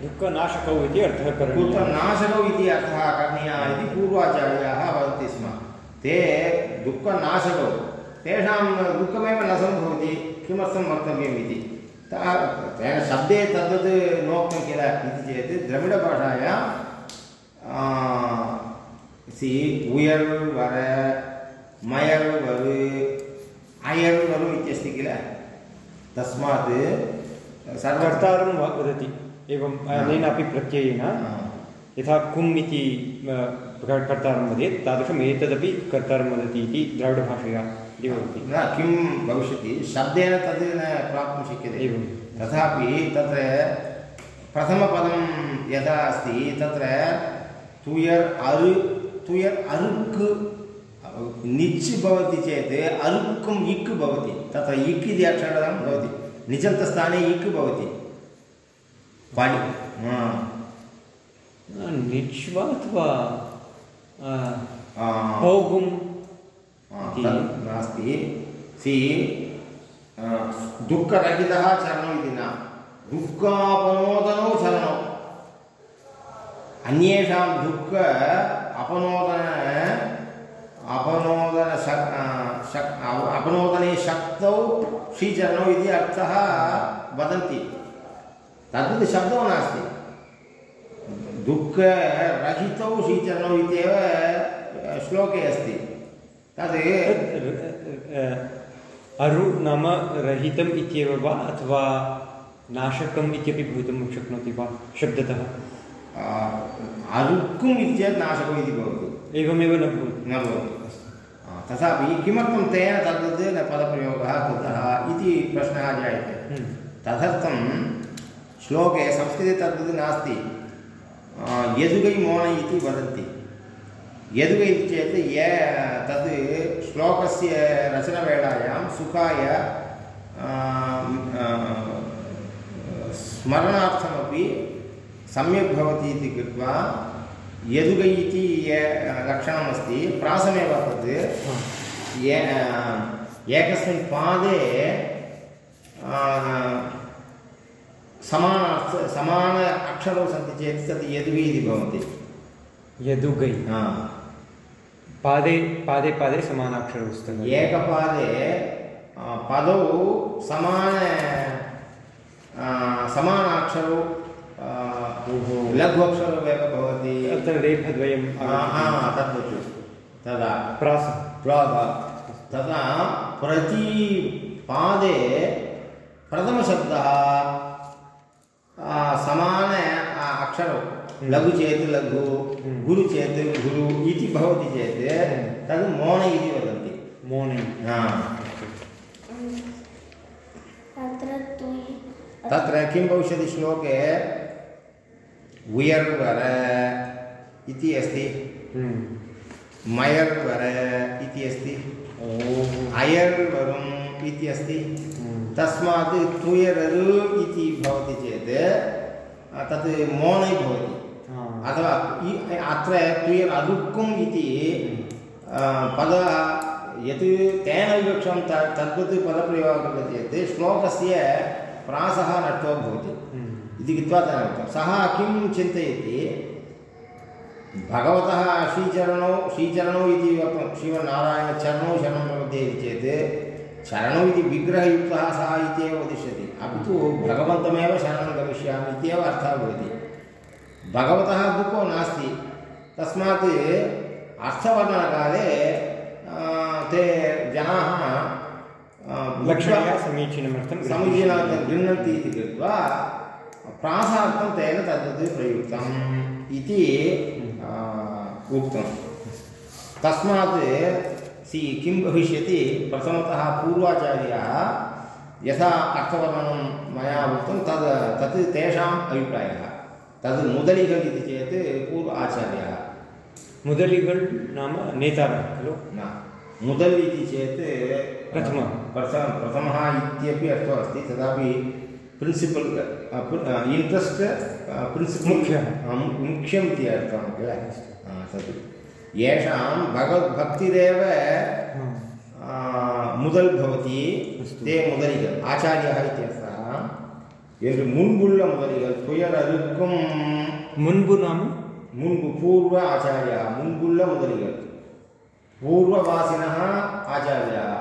दुःखनाशकौ इति अर्थः
कुत्र नाशकौ इति अर्थः करणीयः इति पूर्वाचार्याः वदन्ति स्म। ते दुःखनाशकौ तेषां दुःखमेव न सम्भवति किमर्थं वक्तव्यम् इति। तेन शब्दे तद्वत् नोक्तं किल इति चेत् द्रविडभाषायां சி उयर् वर मयर् वरु अयर् वरु इत्यस्ति किल? तस्मात् सर्वथा
कर्तारं वा- वदति। एवम् अनेन अपि प्रत्ययेन यथा कुम् इति कर्तारं वदेत् तादृशम् एतदपि कर्तारं वदति इति द्राविडभाषया इति वदति।
न किं भविष्यति? शब्देन तद् न प्राप्तुं शक्यते।
एवं।
तथापि तत्र प्रथमपदं यथा अस्ति तत्र तुयर् अरु तुयर् अरुक् निच् भवति चेत् अरुक्कुम् इक् भवति। तत्र इक् इति अक्षरं भवति। निचन्तस्थाने इक् भवति। पाणि
निच् वा अथवा
नास्ति। सि दुःखरहितः चरणौ इति न। दुःखापनोदनौ चरणौ अन्येषां दुःख अपनोदन अपनोदन शक् अपनोदने शक्तौ श्रीचरणौ इति अर्थः वदन्ति। तद्वत् शब्दो नास्ति। दुःखरहितौ श्रीचरणौ इत्येव श्लोके अस्ति। तद्
अरु, नाम, रहितम् इत्येव वा अथवा नाशकम् इत्यपि भवितुं शक्नोति वा? शब्दतः।
अरुक्कुम् इति चेत् नाशकम् इति भवति
एवमेव न भवति
न भवति आ, तथापि किमर्थं तेन तद्वत् न पदप्रयोगः कृतः इति प्रश्नः जायते। तदर्थं श्लोके संस्कृते तद्वत् नास्ति यदुगै मोन इति वदन्ति यदुगै इति चेत् ये तद् श्लोकस्य रचनवेलायां सुखाय स्मरणार्थमपि सम्यक् भवति इति कृत्वा यदुगै इति ये लक्षणमस्ति प्रासमेव तत्। ये एकस्मिन् पादे समानार्थ समान अक्षरौ सन्ति चेत् तत् यदुगै इति भवति
यदुगै
हा।
पादे पादे पादे समानाक्षरौ स्तः
एकपादे पदौ समान समानाक्षरौ। लघु अक्षरौ एव भवति
अत्र
तद्वत् तदा
प्रास।
तदा प्रतिपादे प्रथमशब्दः समान आ, अक्षरौ। लघु चेत् लघु
हम्म।
गुरु चेत् गुरु इति भवति चेत् तद् मोन इति वदन्ति।
मोने
हा।
तत्र तुयि
तत्र किं भविष्यति श्लोके? उयर्वर इति अस्ति।
हम्म।
मयर्वर इति अस्ति। अयर्वरुम् इति अस्ति।
हम्म।
तस्मात् तुयररु इति भवति चेत् तत् मोनै भवति। अथवा अत्र तुयर् अरुक्कुम् इति पद यत् तेन विवक्षं त तद्वत् पदप्रयोगः कृतः चेत् श्लोकस्य प्रासः नष्टो भवति।
हम्म।
इति कृत्वा तेन उक्तं सः किं चिन्तयति? भगवतः श्रीचरणौ श्रीचरणौ इति वक्तुं श्रीमन्नारायणचरणौ शरणं प्रपद्ये इति चेत् चरणौ इति विग्रहयुक्तः सः इत्येव वदिष्यति। अपि तु भगवन्तमेव शरणं गमिष्यामि इत्येव अर्थः भवति। भगवतः दुःखो नास्ति। तस्मात् अर्थवर्णनकाले ते जनाः आ,
समीचीनमर्थं
समीचीनार्थं गृह्णन्ति इति कृत्वा प्रासार्थं तेन तद्वत् प्रयुक्तम् इति आ, उक्तं। तस्मात् सि किं भविष्यति? प्रथमतः पूर्वाचार्याः यथा अर्थवर्णनं मया उक्तं तद् तत् तेषाम् अभिप्रायः। तद् मुदलिगल् इति चेत् पूर्व आचार्यः
मुदलिगल् नाम नेतारः खलु?
न। मुदल् इति चेत्
प्रथमः।
प्रथम। प्रथमः इत्यपि अर्थः अस्ति तथापि प्रिन्सिपल् इण्ट्रेस्ट् प्रिन्सिपल्
मुख्यः।
मुख्यम् इति अर्थः किल आ, तत् येषां भगवद्भक्तिरेव आ, मुदल् भवति
अस्तु।
ते मुदलिगल् आचार्यः इत्यर्थः என்று முன்புள்ள முதலிகள் துயர் அறுக்கும்
मुन्बु नाम
முன்பு பூர்வ ஆச்சாரியா முன்புள்ள முதலிகள் पूर्ववासिनः आचार्याः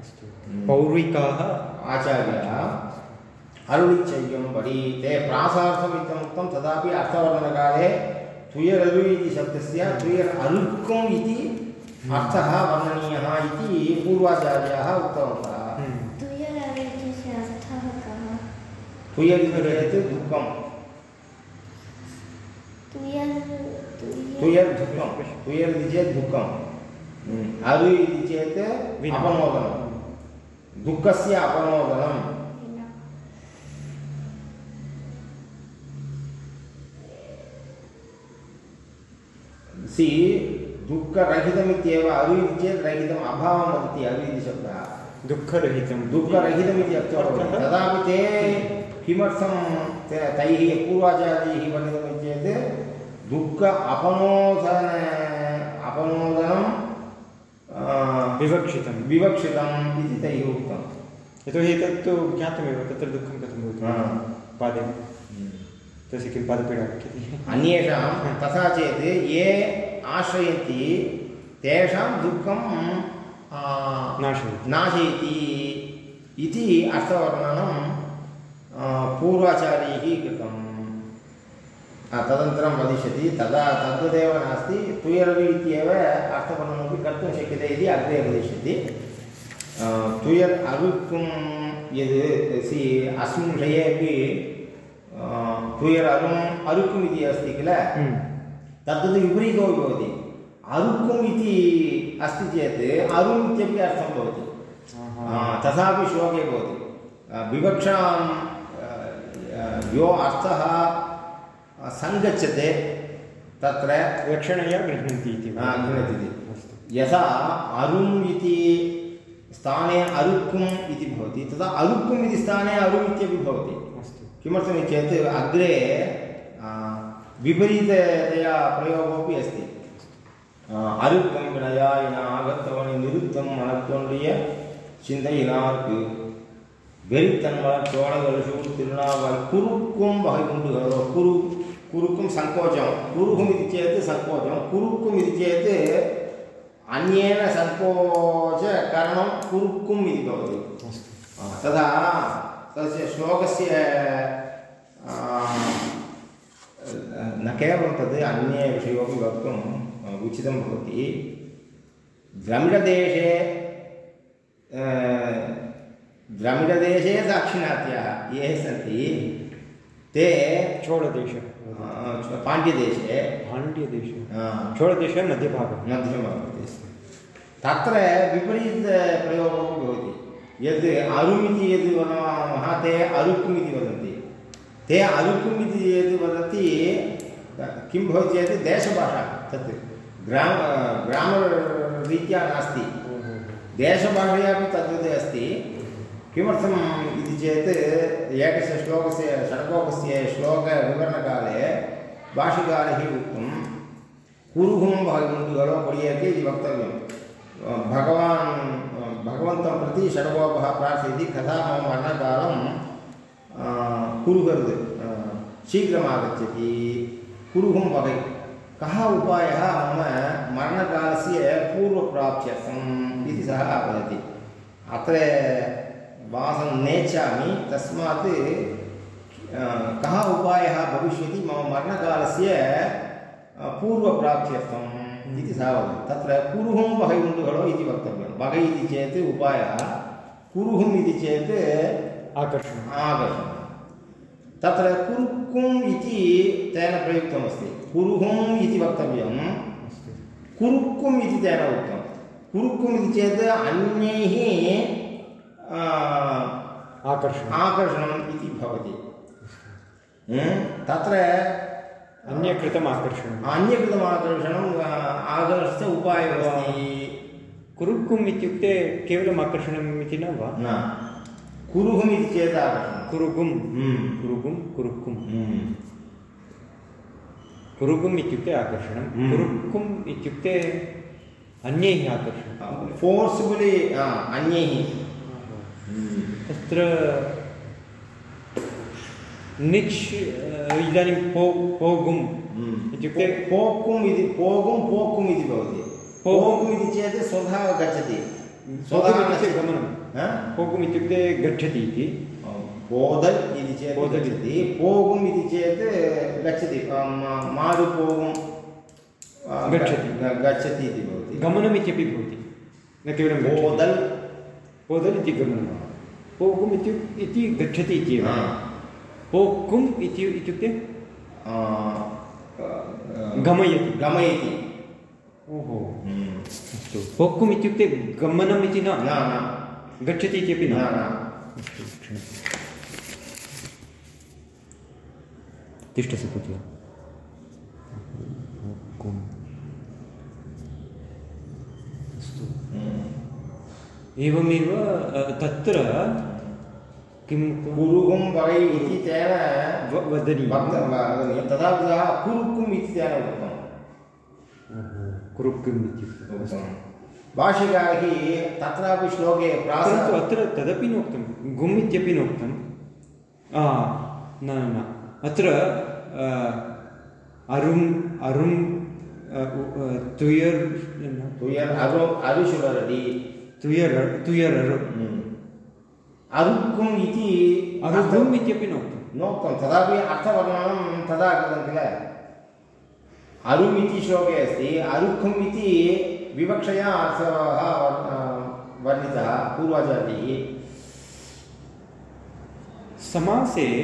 अस्तु पौर्विकाः
आचार्याः अरुणिच्छय्यं पडि ते प्रासार्थमित्थमुक्तं तथापि अर्थवर्णनकाले तुयररु इति शब्दस्य तुयर् अरुक्कुम् इति अर्थः वर्णनीयः इति पूर्वाचार्याः उक्तवन्तः। तुयर् इति चेत् दुःखं
तुयर्
तुयर् दुःखं तुयर् इति चेत् दुःखं हम्म। अरु इति चेत्
विना।
अपनोदनं दुःखस्य अपनोदनं सि दुःखरहितमित्येव अरु इति चेत् रहितम् अभावं वदति अरु इति। शब्दः
दुःखरहितं
दुःखरहितमिति अर्थः? तदापि ते किमर्थं ते- पूर्वाचार्यैः वर्णितमिति चेत् दुःख अपनोदन अपनोदनं
विवक्षितं
विवक्षितम्। इति तैः उक्तं
यतोहि एतत्तु ज्ञातमेव तत्र दुःखं कथं भवति पादे। तस्य किं पादपीडा
अन्येषां तथा चेत् ये आश्रयन्ति तेषां दुःखं
नाशयति
नाशयति इति अर्थवर्णनं पूर्वाचार्यैः कृतं तदनन्तरं वदिष्यति तदा तद्वदेव नास्ति तुयरवि इत्येव अर्थवर्णनमपि कर्तुं शक्यते इति अग्रे वदिष्यति। तुयर् अरुक्कुं यद् सि अस्मिन् विषये अपि तुयर् अरुम् अरुक्कुम् इति अस्ति किल। तद्वत् विपरीतो भवति अरुक्कुम् इति अस्ति चेत् अरुम् इत्यपि अर्थं भवति तथापि श्लोके भवति विवक्षां यो अर्थः सङ्गच्छते तत्र
लक्षणया गृह्णन्ति इति। अस्तु
यथा अरुम् इति स्थाने अरुक्कुम् इति भवति तदा अरुक्कुम् इति स्थाने अरुम् इत्यपि भवति
अस्तु
किमर्थमिति चेत् अग्रे आ, विपरीततया प्रयोगोपि अस्ति அருக்கம் வினையாய் ஆகத்தவனை நிறுத்தம் மனத்தொன்றிய சிந்தையினார்க்கு வெறித்தன் மலர் சோழகள் சூழ் திருநாவாய் குறுக்கும் வகை உண்டு குரு குறுக்கும் சங்கோச்சம் குருகும் இது சேத் சங்கோச்சம் குறுக்கும் இது சேத் अन्येन सङ्कोचकरणं कुरुक्कुम् इति भवति
अस्तु
आ, तदा तस्य श्लोकस्य न केवलं तद् अन्ये विषयोपि वक्तुम् उचितं भवति द्रमिडदेशे द्रमिडदेशे दाक्षिणात्याः ये सन्ति ते
चोळदेशः
पाण्ड्यदेशे
भाण्ड्यदेशः
आ,
चोळदेशः मध्यभागः
मध्यमः तत्र विपरीतप्रयोगोपि भवति यद् अरुम् इति यद् वदामः ते अरुकुम् इति वदन्ति ते अरुकुम् इति यद् वदति किं भवति चेत् देशभाषा तत् ग्राम ग्रामरीत्या नास्ति देशभाषयापि तद्वत् अस्ति किमर्थम् इति चेत् एकस्य श्लोकस्य षड्कोपस्य श्लोकविवरणकाले भाषिकारैः उक्तं कुरुहुं भगवन्तुगलो पडियते इति वक्तव्यं भगवान् भगवन्तं प्रति षड्कोपः प्रार्थयति। कदा मम मरणकालं कुरुहर्द् शीघ्रमागच्छति। कुरुहुं वगै। कः उपायः मम मरणकालस्य पूर्वप्राप्त्यर्थम् इति सः वदति अत्र वासं नेच्छामि। तस्मात् कः उपायः भविष्यति मम मरणकालस्य पूर्वप्राप्त्यर्थम्? इति सः वदति तत्र कुरुहुं उण्डुहळो इति वक्तव्यं। वहै इति चेत् उपायः कुरुहुम् इति चेत्
आकर्षणम्।
आकर्षणं तत्र कुरुक्कुम् इति तेन प्रयुक्तमस्ति। कुरुहुम् इति वक्तव्यं कुरुक्कुम् इति तेन उक्तं। कुरुक्कुम् इति चेत् अन्यैः
आकर्षणम्।
आकर्षणम् इति भवति। हम्म? तत्र
अन्यकृतम् आकर्षणम्
अन्यकृतम् आकर्षणम् आकर्षस्य उपायमस्ति।
कुरुक्कुम् इत्युक्ते केवलम् आकर्षणम् इति न वा?
न। कुरुहुम् इति चेत् आकर्षणं हम्म।
कुरुगुम् कुरुक्कुम्।
हम्म।
इत्युक्ते आकर्षणं
हम्म।
कुरुक्कुम् इत्युक्ते अन्यैः आकर्षणं
फोर्स्फुलि अन्यैः। हम्म।
तत्र निच् इदानीं पो पोगुम्। इत्युक्ते
पोक्कुम् इति पोगुं पोक्कुम् इति भवति
पोगुम्।
इति चेत् स्वतः गच्छति गच्छति।
गमनं
हा?
पोगुम् इत्युक्ते गच्छति इति
पोदल् इति चेत्। गच्छति पोगुम् इति चेत् गच्छति म- पोगुं ग-
गच्छति।
गच्छति इति भवति
गमनम् इत्यपि भवति न केवलं।
पोदल्
पोदल् इति गमनं पोगुम् इति गच्छति इत्येव
हा।
पोक्कुम् इति इत्युक्ते? गमयति।
गमयति।
ओहो।
हम्म।
अस्तु। पोक्कुम् इत्युक्ते गमनम् इति न? गच्छति इत्यपि
न?
तिष्ठसि अस्तु
हम्म।
एवमेव तत्र किं उक्तं?
कुरुहुं वै इति तेन
वदनीयं
तथापि सः कुरुक्कुम् इति तेन
ओहो, कुरुक्कुम् इत्युक्ते अस्तु।
तत्रापि श्लोके
परन्तु अत्र तदपि नोक्तं गुम् इत्यपि नोक्तं। न न अत्र अरुम् अरुम् तुयर्
तुयर् अरु अरुशुररडि।
तुयर् तुयर् अरु
अरुक्कुम् इति
अरुगुम् इत्यपि नोक्तं।
नोक्तं तदापि अर्थवर्णनं तदा कृतं किल? अरुम् इति श्लोके अस्ति। अरुक्कुम् इति विवक्षया अर्थः वर्- वर्णितः पूर्वाचार्यैः।
समासे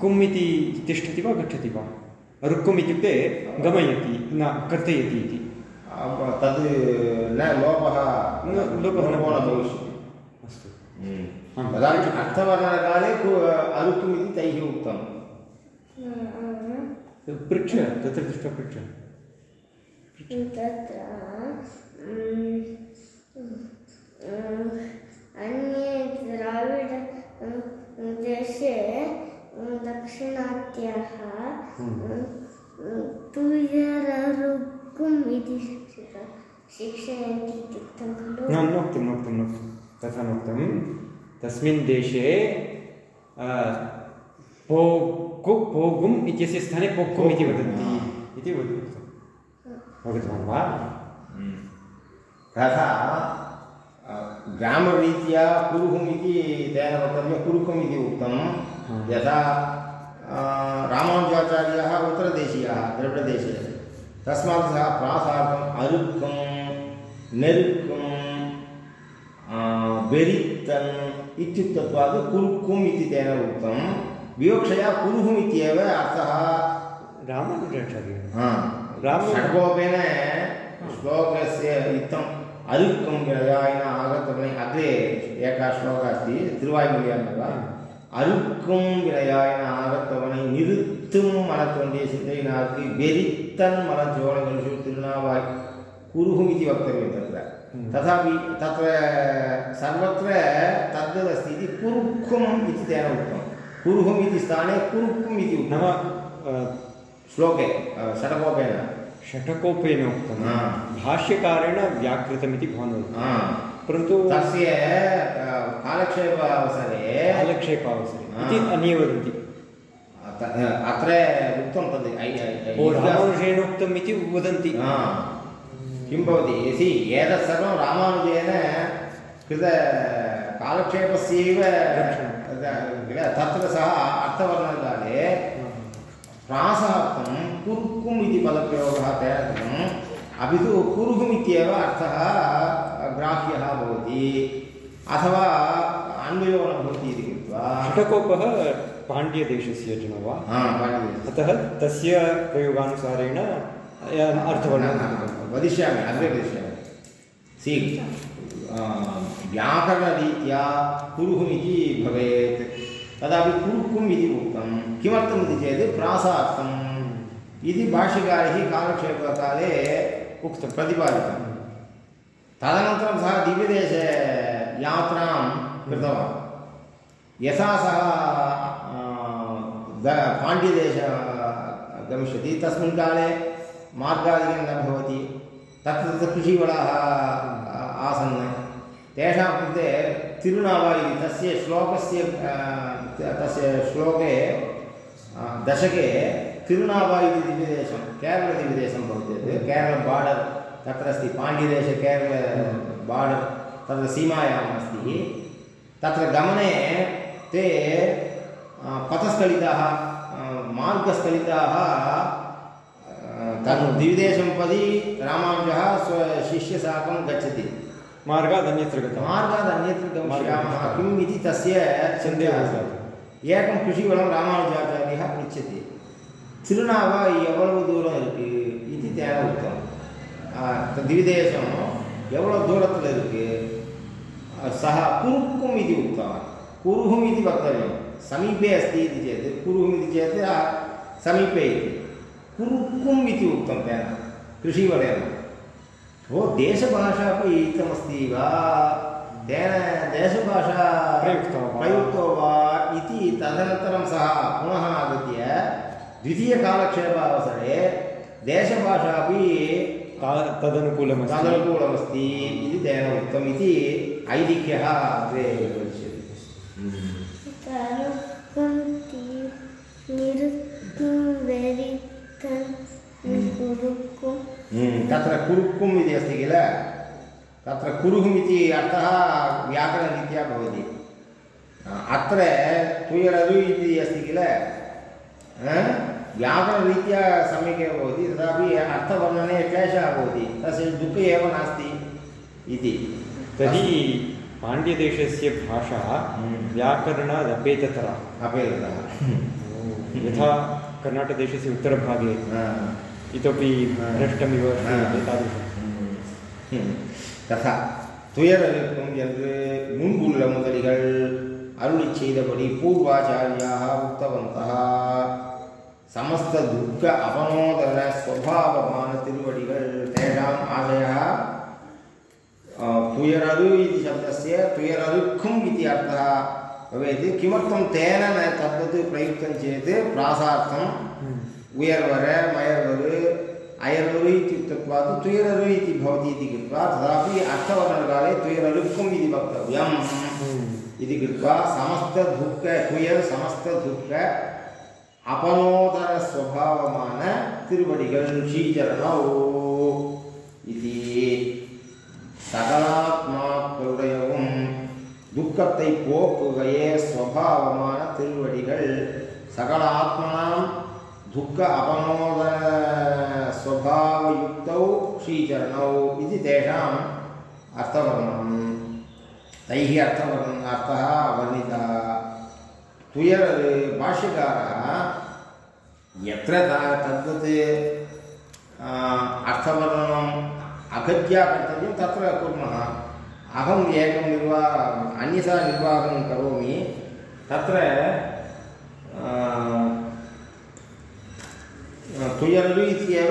कुम् इति तिष्ठति वा गच्छति वा? रुक्कुम् इत्युक्ते गमयति न कर्तयति इति।
तद् न लोपः
लोपः न।
भविष्यति।
अस्तु।
हम्म। तदापि अर्थवर्णनकाले कु- अरुक्कुम् इति तैः उक्तं
पृच्छ तत्र दृष्ट्वा पृच्छ
तत्र अन्ये द्राविड देशे दक्षिणात्याः तुयररुक्कुम् इति शिक्षयन्ति इत्युक्तं खलु
न नोक्तं नोक्तं नोक्तं। तथा नोक्तं तस्मिन् देशे पोगु पोगुम् इत्यस्य स्थाने पोक्कुम् इति वदन्ति इति अवगतवान् वा?
तथा ग्रामरीत्या कुरुहुम् इति तेन वक्तव्यं कुरुकुम् इति उक्तं। यथा रामानुजाचार्यः उत्तरदेशीयः द्रविडदेशे तस्मात् सः प्रासादम् अरुक्कं नेरुक्कं बेरित्तन् इत्युक्तत्वात् कुरुक्कुम् इति तेन उक्तं विवक्षया कुरुहुम् इत्येव अर्थः
रामानुजाचार्यः
हा
राम-
षड्कोपेन श्लोकस्य इत्थम् अरुक्कं विनयायन आगतवने अग्रे एकः श्लोकः अस्ति திருவாய்மொழியானவா அருக்கும் வினையாயன ஆகத்தவனை நிறுத்தும் மனத்தொண்டிய சிந்தையினார்க்கு வெறித்தன் மனச்சோழங்கள் திருநாவாய் कुरुहुम् इति वक्तव्यं तत्र तथापि तत्र सर्वत्र तद्वदस्ति इति कुरुक्कुम् इति तेन उक्तं कुरुहुम् इति स्थाने कुरुक्कुम् इति
नाम
श्लोके षडकोपेन
षटकोपेन। उक्तं। भाष्यकारेण व्याकृतमिति भवान् वदति
हा।
परन्तु
तस्य कालक्षेपावसरे
कालक्षेपावसरे। इति अन्ये वदन्ति।
अत्र उक्तं तद्
ओ रामानुजेनोक्तम् इति वदन्ति।
किं भवति? यदि एतत् सर्वं रामानुजेन कृत कालक्षेपस्यैव तत्र सः अर्थवर्णकाले प्रासार्थं कुर्कुम् इति पदप्रयोगः तेन कृतम् अपि तु इत्येव अर्थः ग्राह्यः भवति। अथवा अन्वयो न भवति इति कृत्वा।
घटकोपः पाण्ड्यदेशस्य जनो वा?
हा पाण्डियस्य
अतः तस्य प्रयोगानुसारेण अयम् अर्थवर्णनं।
वदिष्यामि, अग्रे वदिष्यामि। सि व्याकरणरीत्या कुरुहुम् इति भवेत्। तदापि कुरुकुम् इति उक्तं, किमर्थम् इति चेत् प्रासार्थम्। इति भाष्यकारैः कालक्षेपकाले उक्तं, प्रतिपादितं। तदनन्तरं सः दिव्यदेशे कृतवान्। यथा सः पाण्ड्यदेश गमिष्यति, तस्मिन् काले मार्गादिकं न भवति। तत्र तत्र कृषिवलाः आसन्। तेषां कृते तिरुनावा इति तस्य श्लोकस्य तस्य श्लोके दशके तिरुनावा इति दिव्यदेशं केरलदिव्यदेशं भवति चेत् केरल बार्डर् तत्र अस्ति पाण्ड्यदेश केरल बार्डर् तत्र सीमायाम् अस्ति। तत्र गमने ते आ, पथस्खलिताः आ, मार्गस्खलिताः आ, तत् दिविदेशं प्रति रामानुजः स्वशिष्यसाकं गच्छति
मार्गात् अन्यत्र गतवान्
मार्गात् अन्यत्र गमिष्यामः
मार्गं
किम् इति तस्य
सन्देहः
सन्देहः
जातः।
एकं कृषिवलं ராமானுஜாச்சாரியா पृच्छति திருநாவா எவ்வளவு தூரம் இருக்கு இது தேன உத்தம் திவிதேசம் எவ்வளவு தூரத்தில் இருக்கு सः कुरुक्कुम् इति उक्तवान् कुरुहुम् इति वक्तव्यं समीपे अस्ति इति चेत् कुरुहुम् इति चेत् आ, समीपे इति कुरुक्कुम् इति उक्तं तेन कृषिवलेन ओ देशभाषा अपि इत्थमस्ति वा तेन देशभाषा
प्रयुक्तो?
प्रयुक्तो वा इति तदनन्तरं सः पुनः आगत्य द्वितीयकालक्षेपावसरे देशभाषा अपि
ता- तदनुकूलमस्ति
इति तेन उक्तम् इति ऐदिह्यः अग्रे तत्र कुरुक्कुम् इति अस्ति किल तत्र कुरुहुम् इति अर्थः व्याकरणरीत्या भवति अत्र तुयररु इति अस्ति किल व्याकरणरीत्या सम्यक् एव भवति तथापि अर्थवर्णने क्लेशः भवति तस्य दुःखः एव नास्ति इति
तर्हि पाण्ड्यदेशस्य भाषा। व्याकरणादपेततरा
अपेततः
यथा कर्णाटकदेशस्य उत्तरभागे। इतोपि भ्रष्टमिव तादृशं
तथा துயர் இருக்கும் என்று முன்புள்ள முதலிகள் அருளி செய்தபடி பூர்வாச்சாரியாக உக்தவந்தா சமஸ்த துக்க அவனோதன ஸ்வபாவமான திருவடிகள் தேடாம் ஆதயா துயரரு இது சப்தஸ்ய துயரருக்கும் இது அர்த்தः भवेत् किमर्थं तेन न तद्वत् प्रयुक्तं चेत् प्रासार्थं उयर्वर मयर्वर अयर्वर इत्युक्तत्वात् तुयररु इति भवति इति कृत्वा तथापि अर्थवर्णकाले तुयररुक्कुम् इति वक्तव्यम् इति कृत्वा समस्तदुःख तुयर् समस्तदुःख अपनोदनस्वभावमान திருவடிகள் ஸ்ரீச்சரணோ இது சகலாத்மாக்களுடையவும் துக்கத்தை போக்குகையே ஸ்வபாவமான திருவடிகள் சகல ஆத்மனாம் दुःख अपमोदनस्वभावयुक्तौ श्रीचरणौ इति तेषाम् अर्थवर्णनं। तैः अर्थवर्ण अर्थः वर्णितः। तुयर् भाष्यकारः यत्र तद्वत् अर्थवर्णनम् अगत्या कर्तव्यं तत्र कुर्मः। अहम् एकं निर्वाह अन्यथा निर्वाहं करोमि। तत्र तुयन्वीत्येव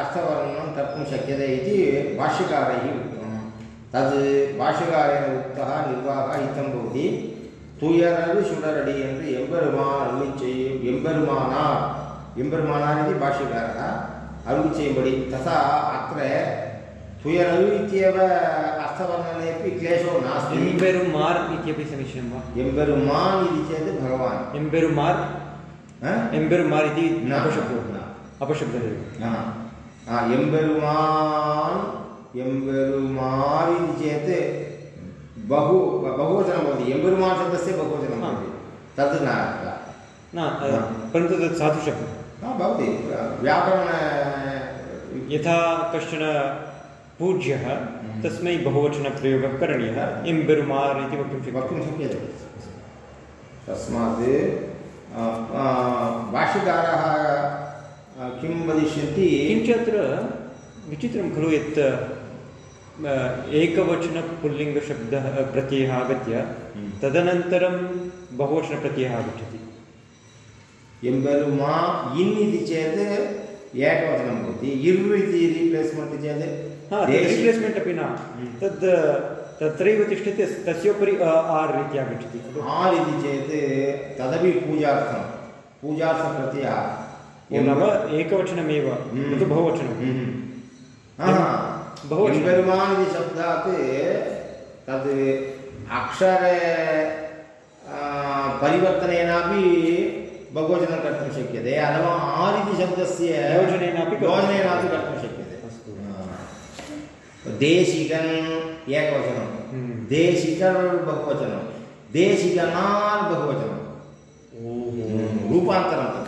अर्थवर्णनं कर्तुं शक्यते इति भाष्यकारैः उक्तं तद् भाष्यकारेण उक्तः निर्वाहः इत्थं भवति துயரது சுடரடி என்று எம்பெருமான் அருளி செய்யும் எம்பெருமானார். எம்பெருமானார் இது பாஷ்யக்காரா அருள் செய்யும்படி. ததா அத்த துயரது இத்தியவ அர்த்தவர்ணனேப்பி क्लेशो नास्ति
எம்பெருமார் इत्यपि समीचीनं वा
எம்பெருமான் इति चेत् भगवान् எம்பெருமார்?
எம்பெருமார் इति
न
शक्नुमः
न।
अपशब्दमेव
हा। हा एम्बेरुमान् एम्बेरुमार् इति चेत् बहु बहुवचनं भवति। एम्बेरुमान् शब्दस्य बहुवचनं
हा।
भवति। तद् न
न। परन्तु तत् साधुशब्दः
हा, भवति। व्याकरण
यथा कश्चन पूज्यः तस्मै बहुवचनप्रयोगः करणीयः। एम्बेरुमार् इति वक्तुं शक्यते।
वक्तुं शक्यते। तस्मात् भाष्यकारः किं वदिष्यन्ति
किञ्च अत्र विचित्रं खलु यत् एकवचनपुल्लिङ्गशब्दः प्रत्ययः आगत्य
हम्म।
तदनन्तरं बहुवचनप्रत्ययः आगच्छति।
एम्बेरुमा इन् इति चेत् एकवचनं भवति इर् इति रिप्लेस्मेण्ट् चेत्
हा तद् अपि न तद् तत्रैव तिष्ठति तस्योपरि आर् इति आगच्छति
आर् इति चेत् तदपि पूजार्थं पूजार्थप्रत्ययः
नाम एकवचनमेव न तु बहुवचनं। बहुवचनं।
इति शब्दात् तद् अक्षर परिवर्तनेनापि बहुवचनं कर्तुं शक्यते। अथवा आर् इति शब्दस्य
योजनेनापि
योजनेनापि कर्तुं शक्यते।
अस्तु।
आ, देशिकन् एकवचनं
हम्म।
देशिकर् बहुवचनं देशिकनार् बहुवचनं। रूपान्तरं तत्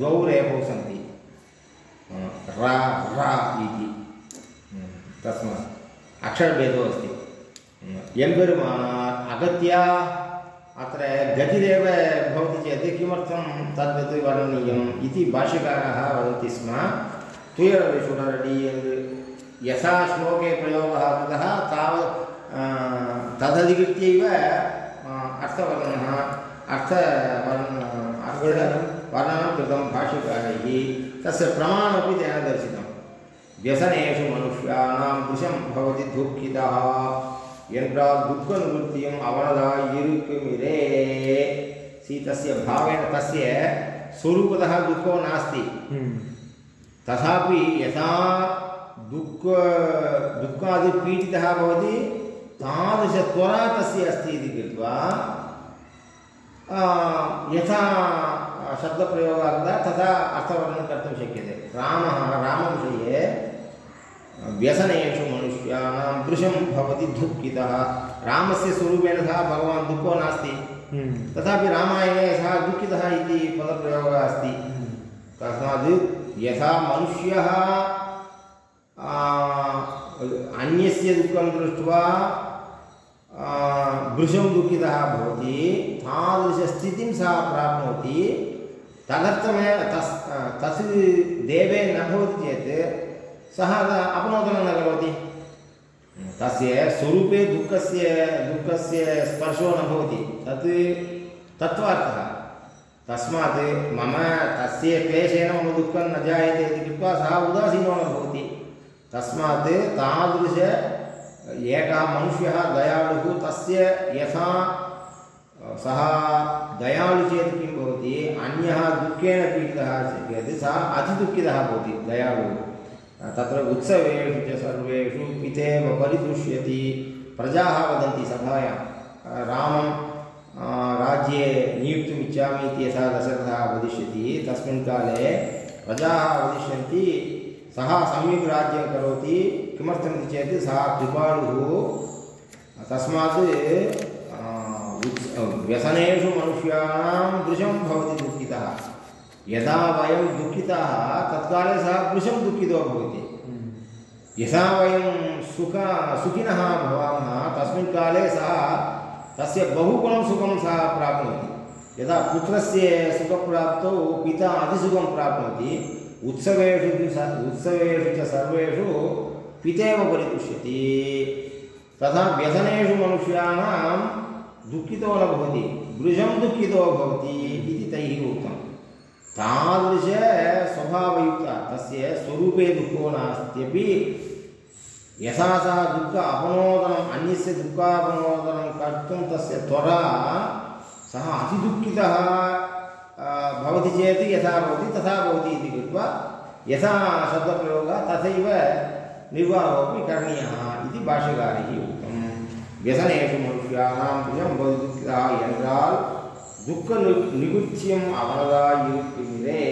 द्वौ रेफौ सन्ति रा रा इति। हम्म, तस्मात् अक्षरभेदो अस्ति। एम्बेरुमानात् अगत्य अत्र गतिरेव भवति चेत् किमर्थं तद्वत् वर्णनीयम् इति भाष्यकारः वदन्ति स्म। तुयरविशुडरडि यथा श्लोके प्रयोगः कृतः तावत् तदधिकृत्यैव अर्थवर्ण अर्थ वर्णनं कृतं भाष्यकारैः तस्य प्रमाणमपि तेन दर्शितं व्यसनेषु मनुष्याणां कृशं भवति दुःखितः என்றால் துக்க நிவృத்தியும் அவனதாய் இருக்குமிரே सी तस्य भावेन तस्य स्वरूपतः दुःखो नास्ति तथापि यथा दुःख दुःखादि पीडितः भवति तादृशत्वरा तस्य अस्ति इति कृत्वा आ, यथा शब्दप्रयोगः कृतः तथा अर्थवर्णनं कर्तुं शक्यते। रामः रामविषये व्यसनेषु मनुष्याणां दृशं भवति दुःखितः। रामस्य स्वरूपेण सह भगवान् दुःखो नास्ति। तथापि रामायणे सः दुःखितः इति पदप्रयोगः अस्ति। तस्मात् यथा मनुष्यः अन्यस्य दुःखं दृष्ट्वा भृशं दुःखितः भवति तादृशस्थितिं सः प्राप्नोति। तदर्थमेव तस् तस् देवे न भवति चेत् सः अपनोदनं न करोति। तस्य स्वरूपे दुःखस्य दुःखस्य स्पर्शो न भवति। तत्, तत्त्वार्थः। तस्मात् मम तस्य क्लेशेन मम दुःखं न जायते इति कृत्वा सः उदासीनो न भवति। तस्मात् तादृश, एकः मनुष्यः दयालुः तस्य यथा सः दयालु चेत् किं भवति? अन्यः दुःखेन पीडितः चेत् सः अतिदुःखितः भवति, दयालुः। तत्र उत्सवेषु च सर्वेषु पितेव परितुष्यति प्रजाः वदन्ति सभायां, रामं राज्ये नियुक्तुम् इच्छामि इति यथा दशरथः वदिष्यति। तस्मिन् काले प्रजाः वदिष्यन्ति, सः सम्यक् राज्यं करोति किमर्थमिति चेत् सः कृपालुः तस्मात् व्यसनेषु मनुष्याणां दृशं भवति दुःखितः। यदा वयं दुःखिताः, तत्काले सः भृशं दुःखितो भवति। यथा वयं सुख, सुखिनः भवामः, तस्मिन् काले सः तस्य बहुगुणं सुखं सः प्राप्नोति। यदा पुत्रस्य सुखप्राप्तौ पिता अतिसुखं प्राप्नोति, उत्सवेषु स, उत्सवेषु च सर्वेषु पितेव परितुष्यति। तथा व्यसनेषु मनुष्याणां दुःखितो भवति भृशं दुःखितो भवति इति तैः उक्तम् तादृशस्वभावयुक्तः तस्य स्वरूपे दुःखो नास्त्यपि यथा सः दुःख अपनोदनम् अन्यस्य दुःखापनोदनं कर्तुं तस्य त्वरा सः अतिदुःखितः भवति चेत् यथा भवति, तथा भवति इति कृत्वा यथा शब्दप्रयोगः तथैव निर्वाहोपि करणीयः इति भाष्यकारैः उक्तं व्यसनेषु मनुष्याणां प्रियं भवति दुःखितः என்றால் துக்க நிகுச்சியம் அவனதா இருக்கின்றே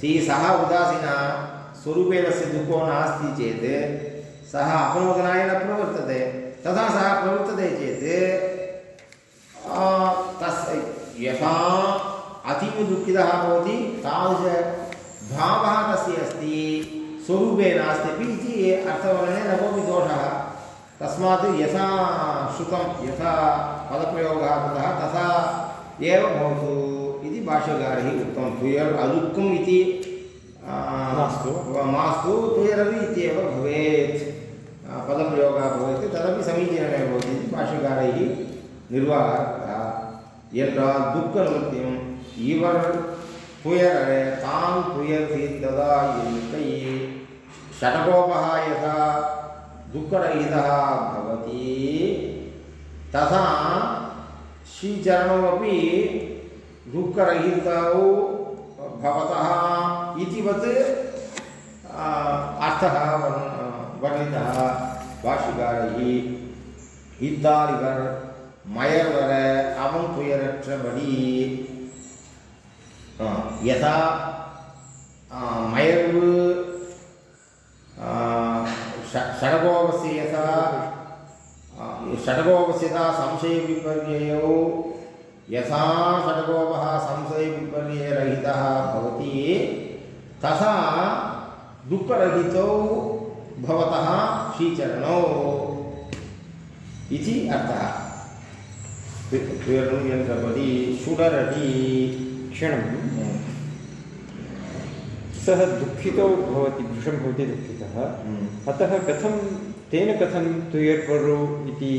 सी सः उदासीनः स्वरूपेण तस्य दुःखो नास्ति चेत् सः अपनोदनाय न प्रवर्तते तथा सः प्रवर्तते चेत् तस्य यथा अतीव दुःखितः भवति तादृशभावः तस्य अस्ति स्वरूपे नास्ति अपि इति अर्थवर्णने न कोऽपि दोषः तस्मात् यथा श्रुतं यथा पदप्रयोगः कृतः तथा एव भवतु इति भाष्यकारैः उक्तं। तुयर् अलुक्कुम् इति
मास्तु।
मास्तु तुयरवि इत्येव भवेत्। पदप्रयोगः भवेत् तदपि समीचीनमेव भवति इति भाष्यकारैः निर्वाहः कृतः यत्र दुःखनृत्यम् इवर् तुयररे तान् तुयर् तदा षटकोपः यथा दुःखरहितः भवति तथा श्रीचरणोपि दुःखरहितौ भवतः इतिवत् अर्थः वर्णितः भाष्यकारैः இத்தார் இவர் மயர் வர அவன் துயரற்றபடி யதா மயர்வு षडगोपस्य यथा षडगोपस्यता संशयविपर्ययौ, यथा षडगोपः संशयविपर्ययरहितः भवति, तथा दुःखरहितौ भवतः श्रीचरणौ इति अर्थः। यन्त्रपदि सुडरटि
क्षणं, सः दुःखितो भवति भृशं भवति दुःखितः
हम्म।
अतः कथं तेन कथं तुयर्परु इति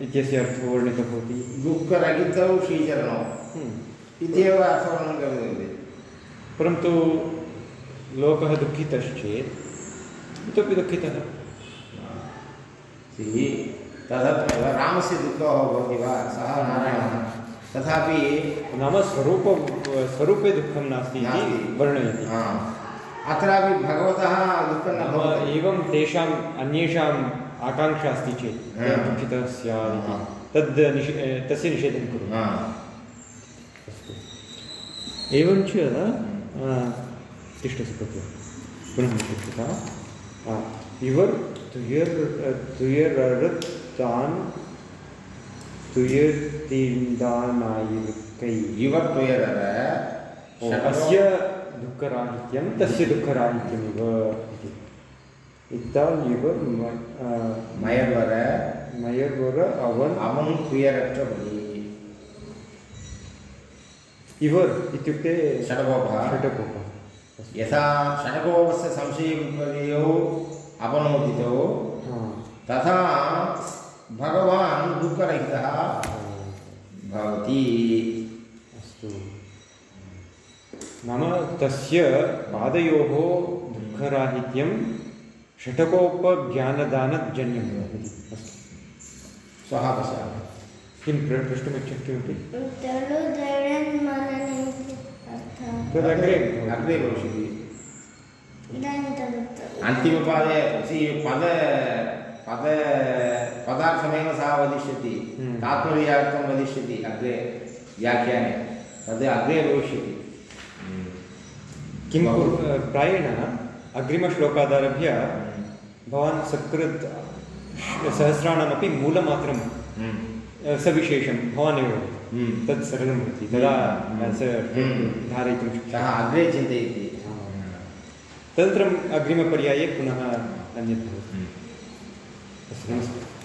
इत्यस्य अर्थो वर्णितो भवति?
दुःखरहितौ श्रीचरणौ।
हम्म।
इत्येव अर्थवर्णनं करोति
परन्तु लोकः दुःखितश्चेत् इतोपि दुःखितः।
तदर्थमेव रामस्य दुःखो भवति वा? सः नारायणः। तथापि
नाम स्वरूप स्वरूपे दुःखं नास्ति इति वर्णयति।
अत्रापि भगवतः
उत्पन्नः
भवति।
एवं तेषाम् अन्येषाम् आकाङ्क्षा अस्ति चेत् दुःखितः स्यात् इति तद् निषे तस्य निषेधं कुर्मः
अस्तु।
एवञ्च तिष्ठसु कृत्वा पुनः तिष्ठता इवर् तुयर् तुयररुत्तान्
तुयर्तीन्दानायिकै इवर्
तुयरर अस्य दुःखराहित्यं तस्य दुःखराहित्यमिव इति இத்தால் இவர் ம- ஆ,
மயர்வர
மயர்வர அவன்
அவன் துயரற்றபடி
इवर् इत्युक्ते
षडकोपः
षटकोपः
यथा षडकोपस्य संशयविपर्ययौ अपनोदितौ
हा।
तथा भगवान् दुःखरहितः भवति
अस्तु नाम तस्य पादयोः दुःखराहित्यं षटकोपज्ञानदानजन्यं भवति अस्तु।
श्वः पश्यामः।
किं प्र प्रष्टुमिच्छति किमपि? तदग्रे
अग्रे भविष्यति। अन्तिमपादे सि पद पद पदार्थमेव सः वदिष्यति।
हम्म।
तात्पर्यार्थं वदिष्यति अग्रे व्याख्याने। तद् अग्रे भविष्यति।
किं प्रायेण अग्रिमश्लोकादारभ्य भवान् सकृत् सहस्राणामपि मूलमात्रं
हम्म।
सविशेषं भवानेव
हम्म।
तत् सरलं भवति तदा
हम्म। हम्म।
धारयितुं
सः
शक्यते
अग्रे चिन्तयति
तदनन्तरम् अग्रिमपर्याये पुनः अन्यत् भवति
हम्म।
अस्तु नमस्ते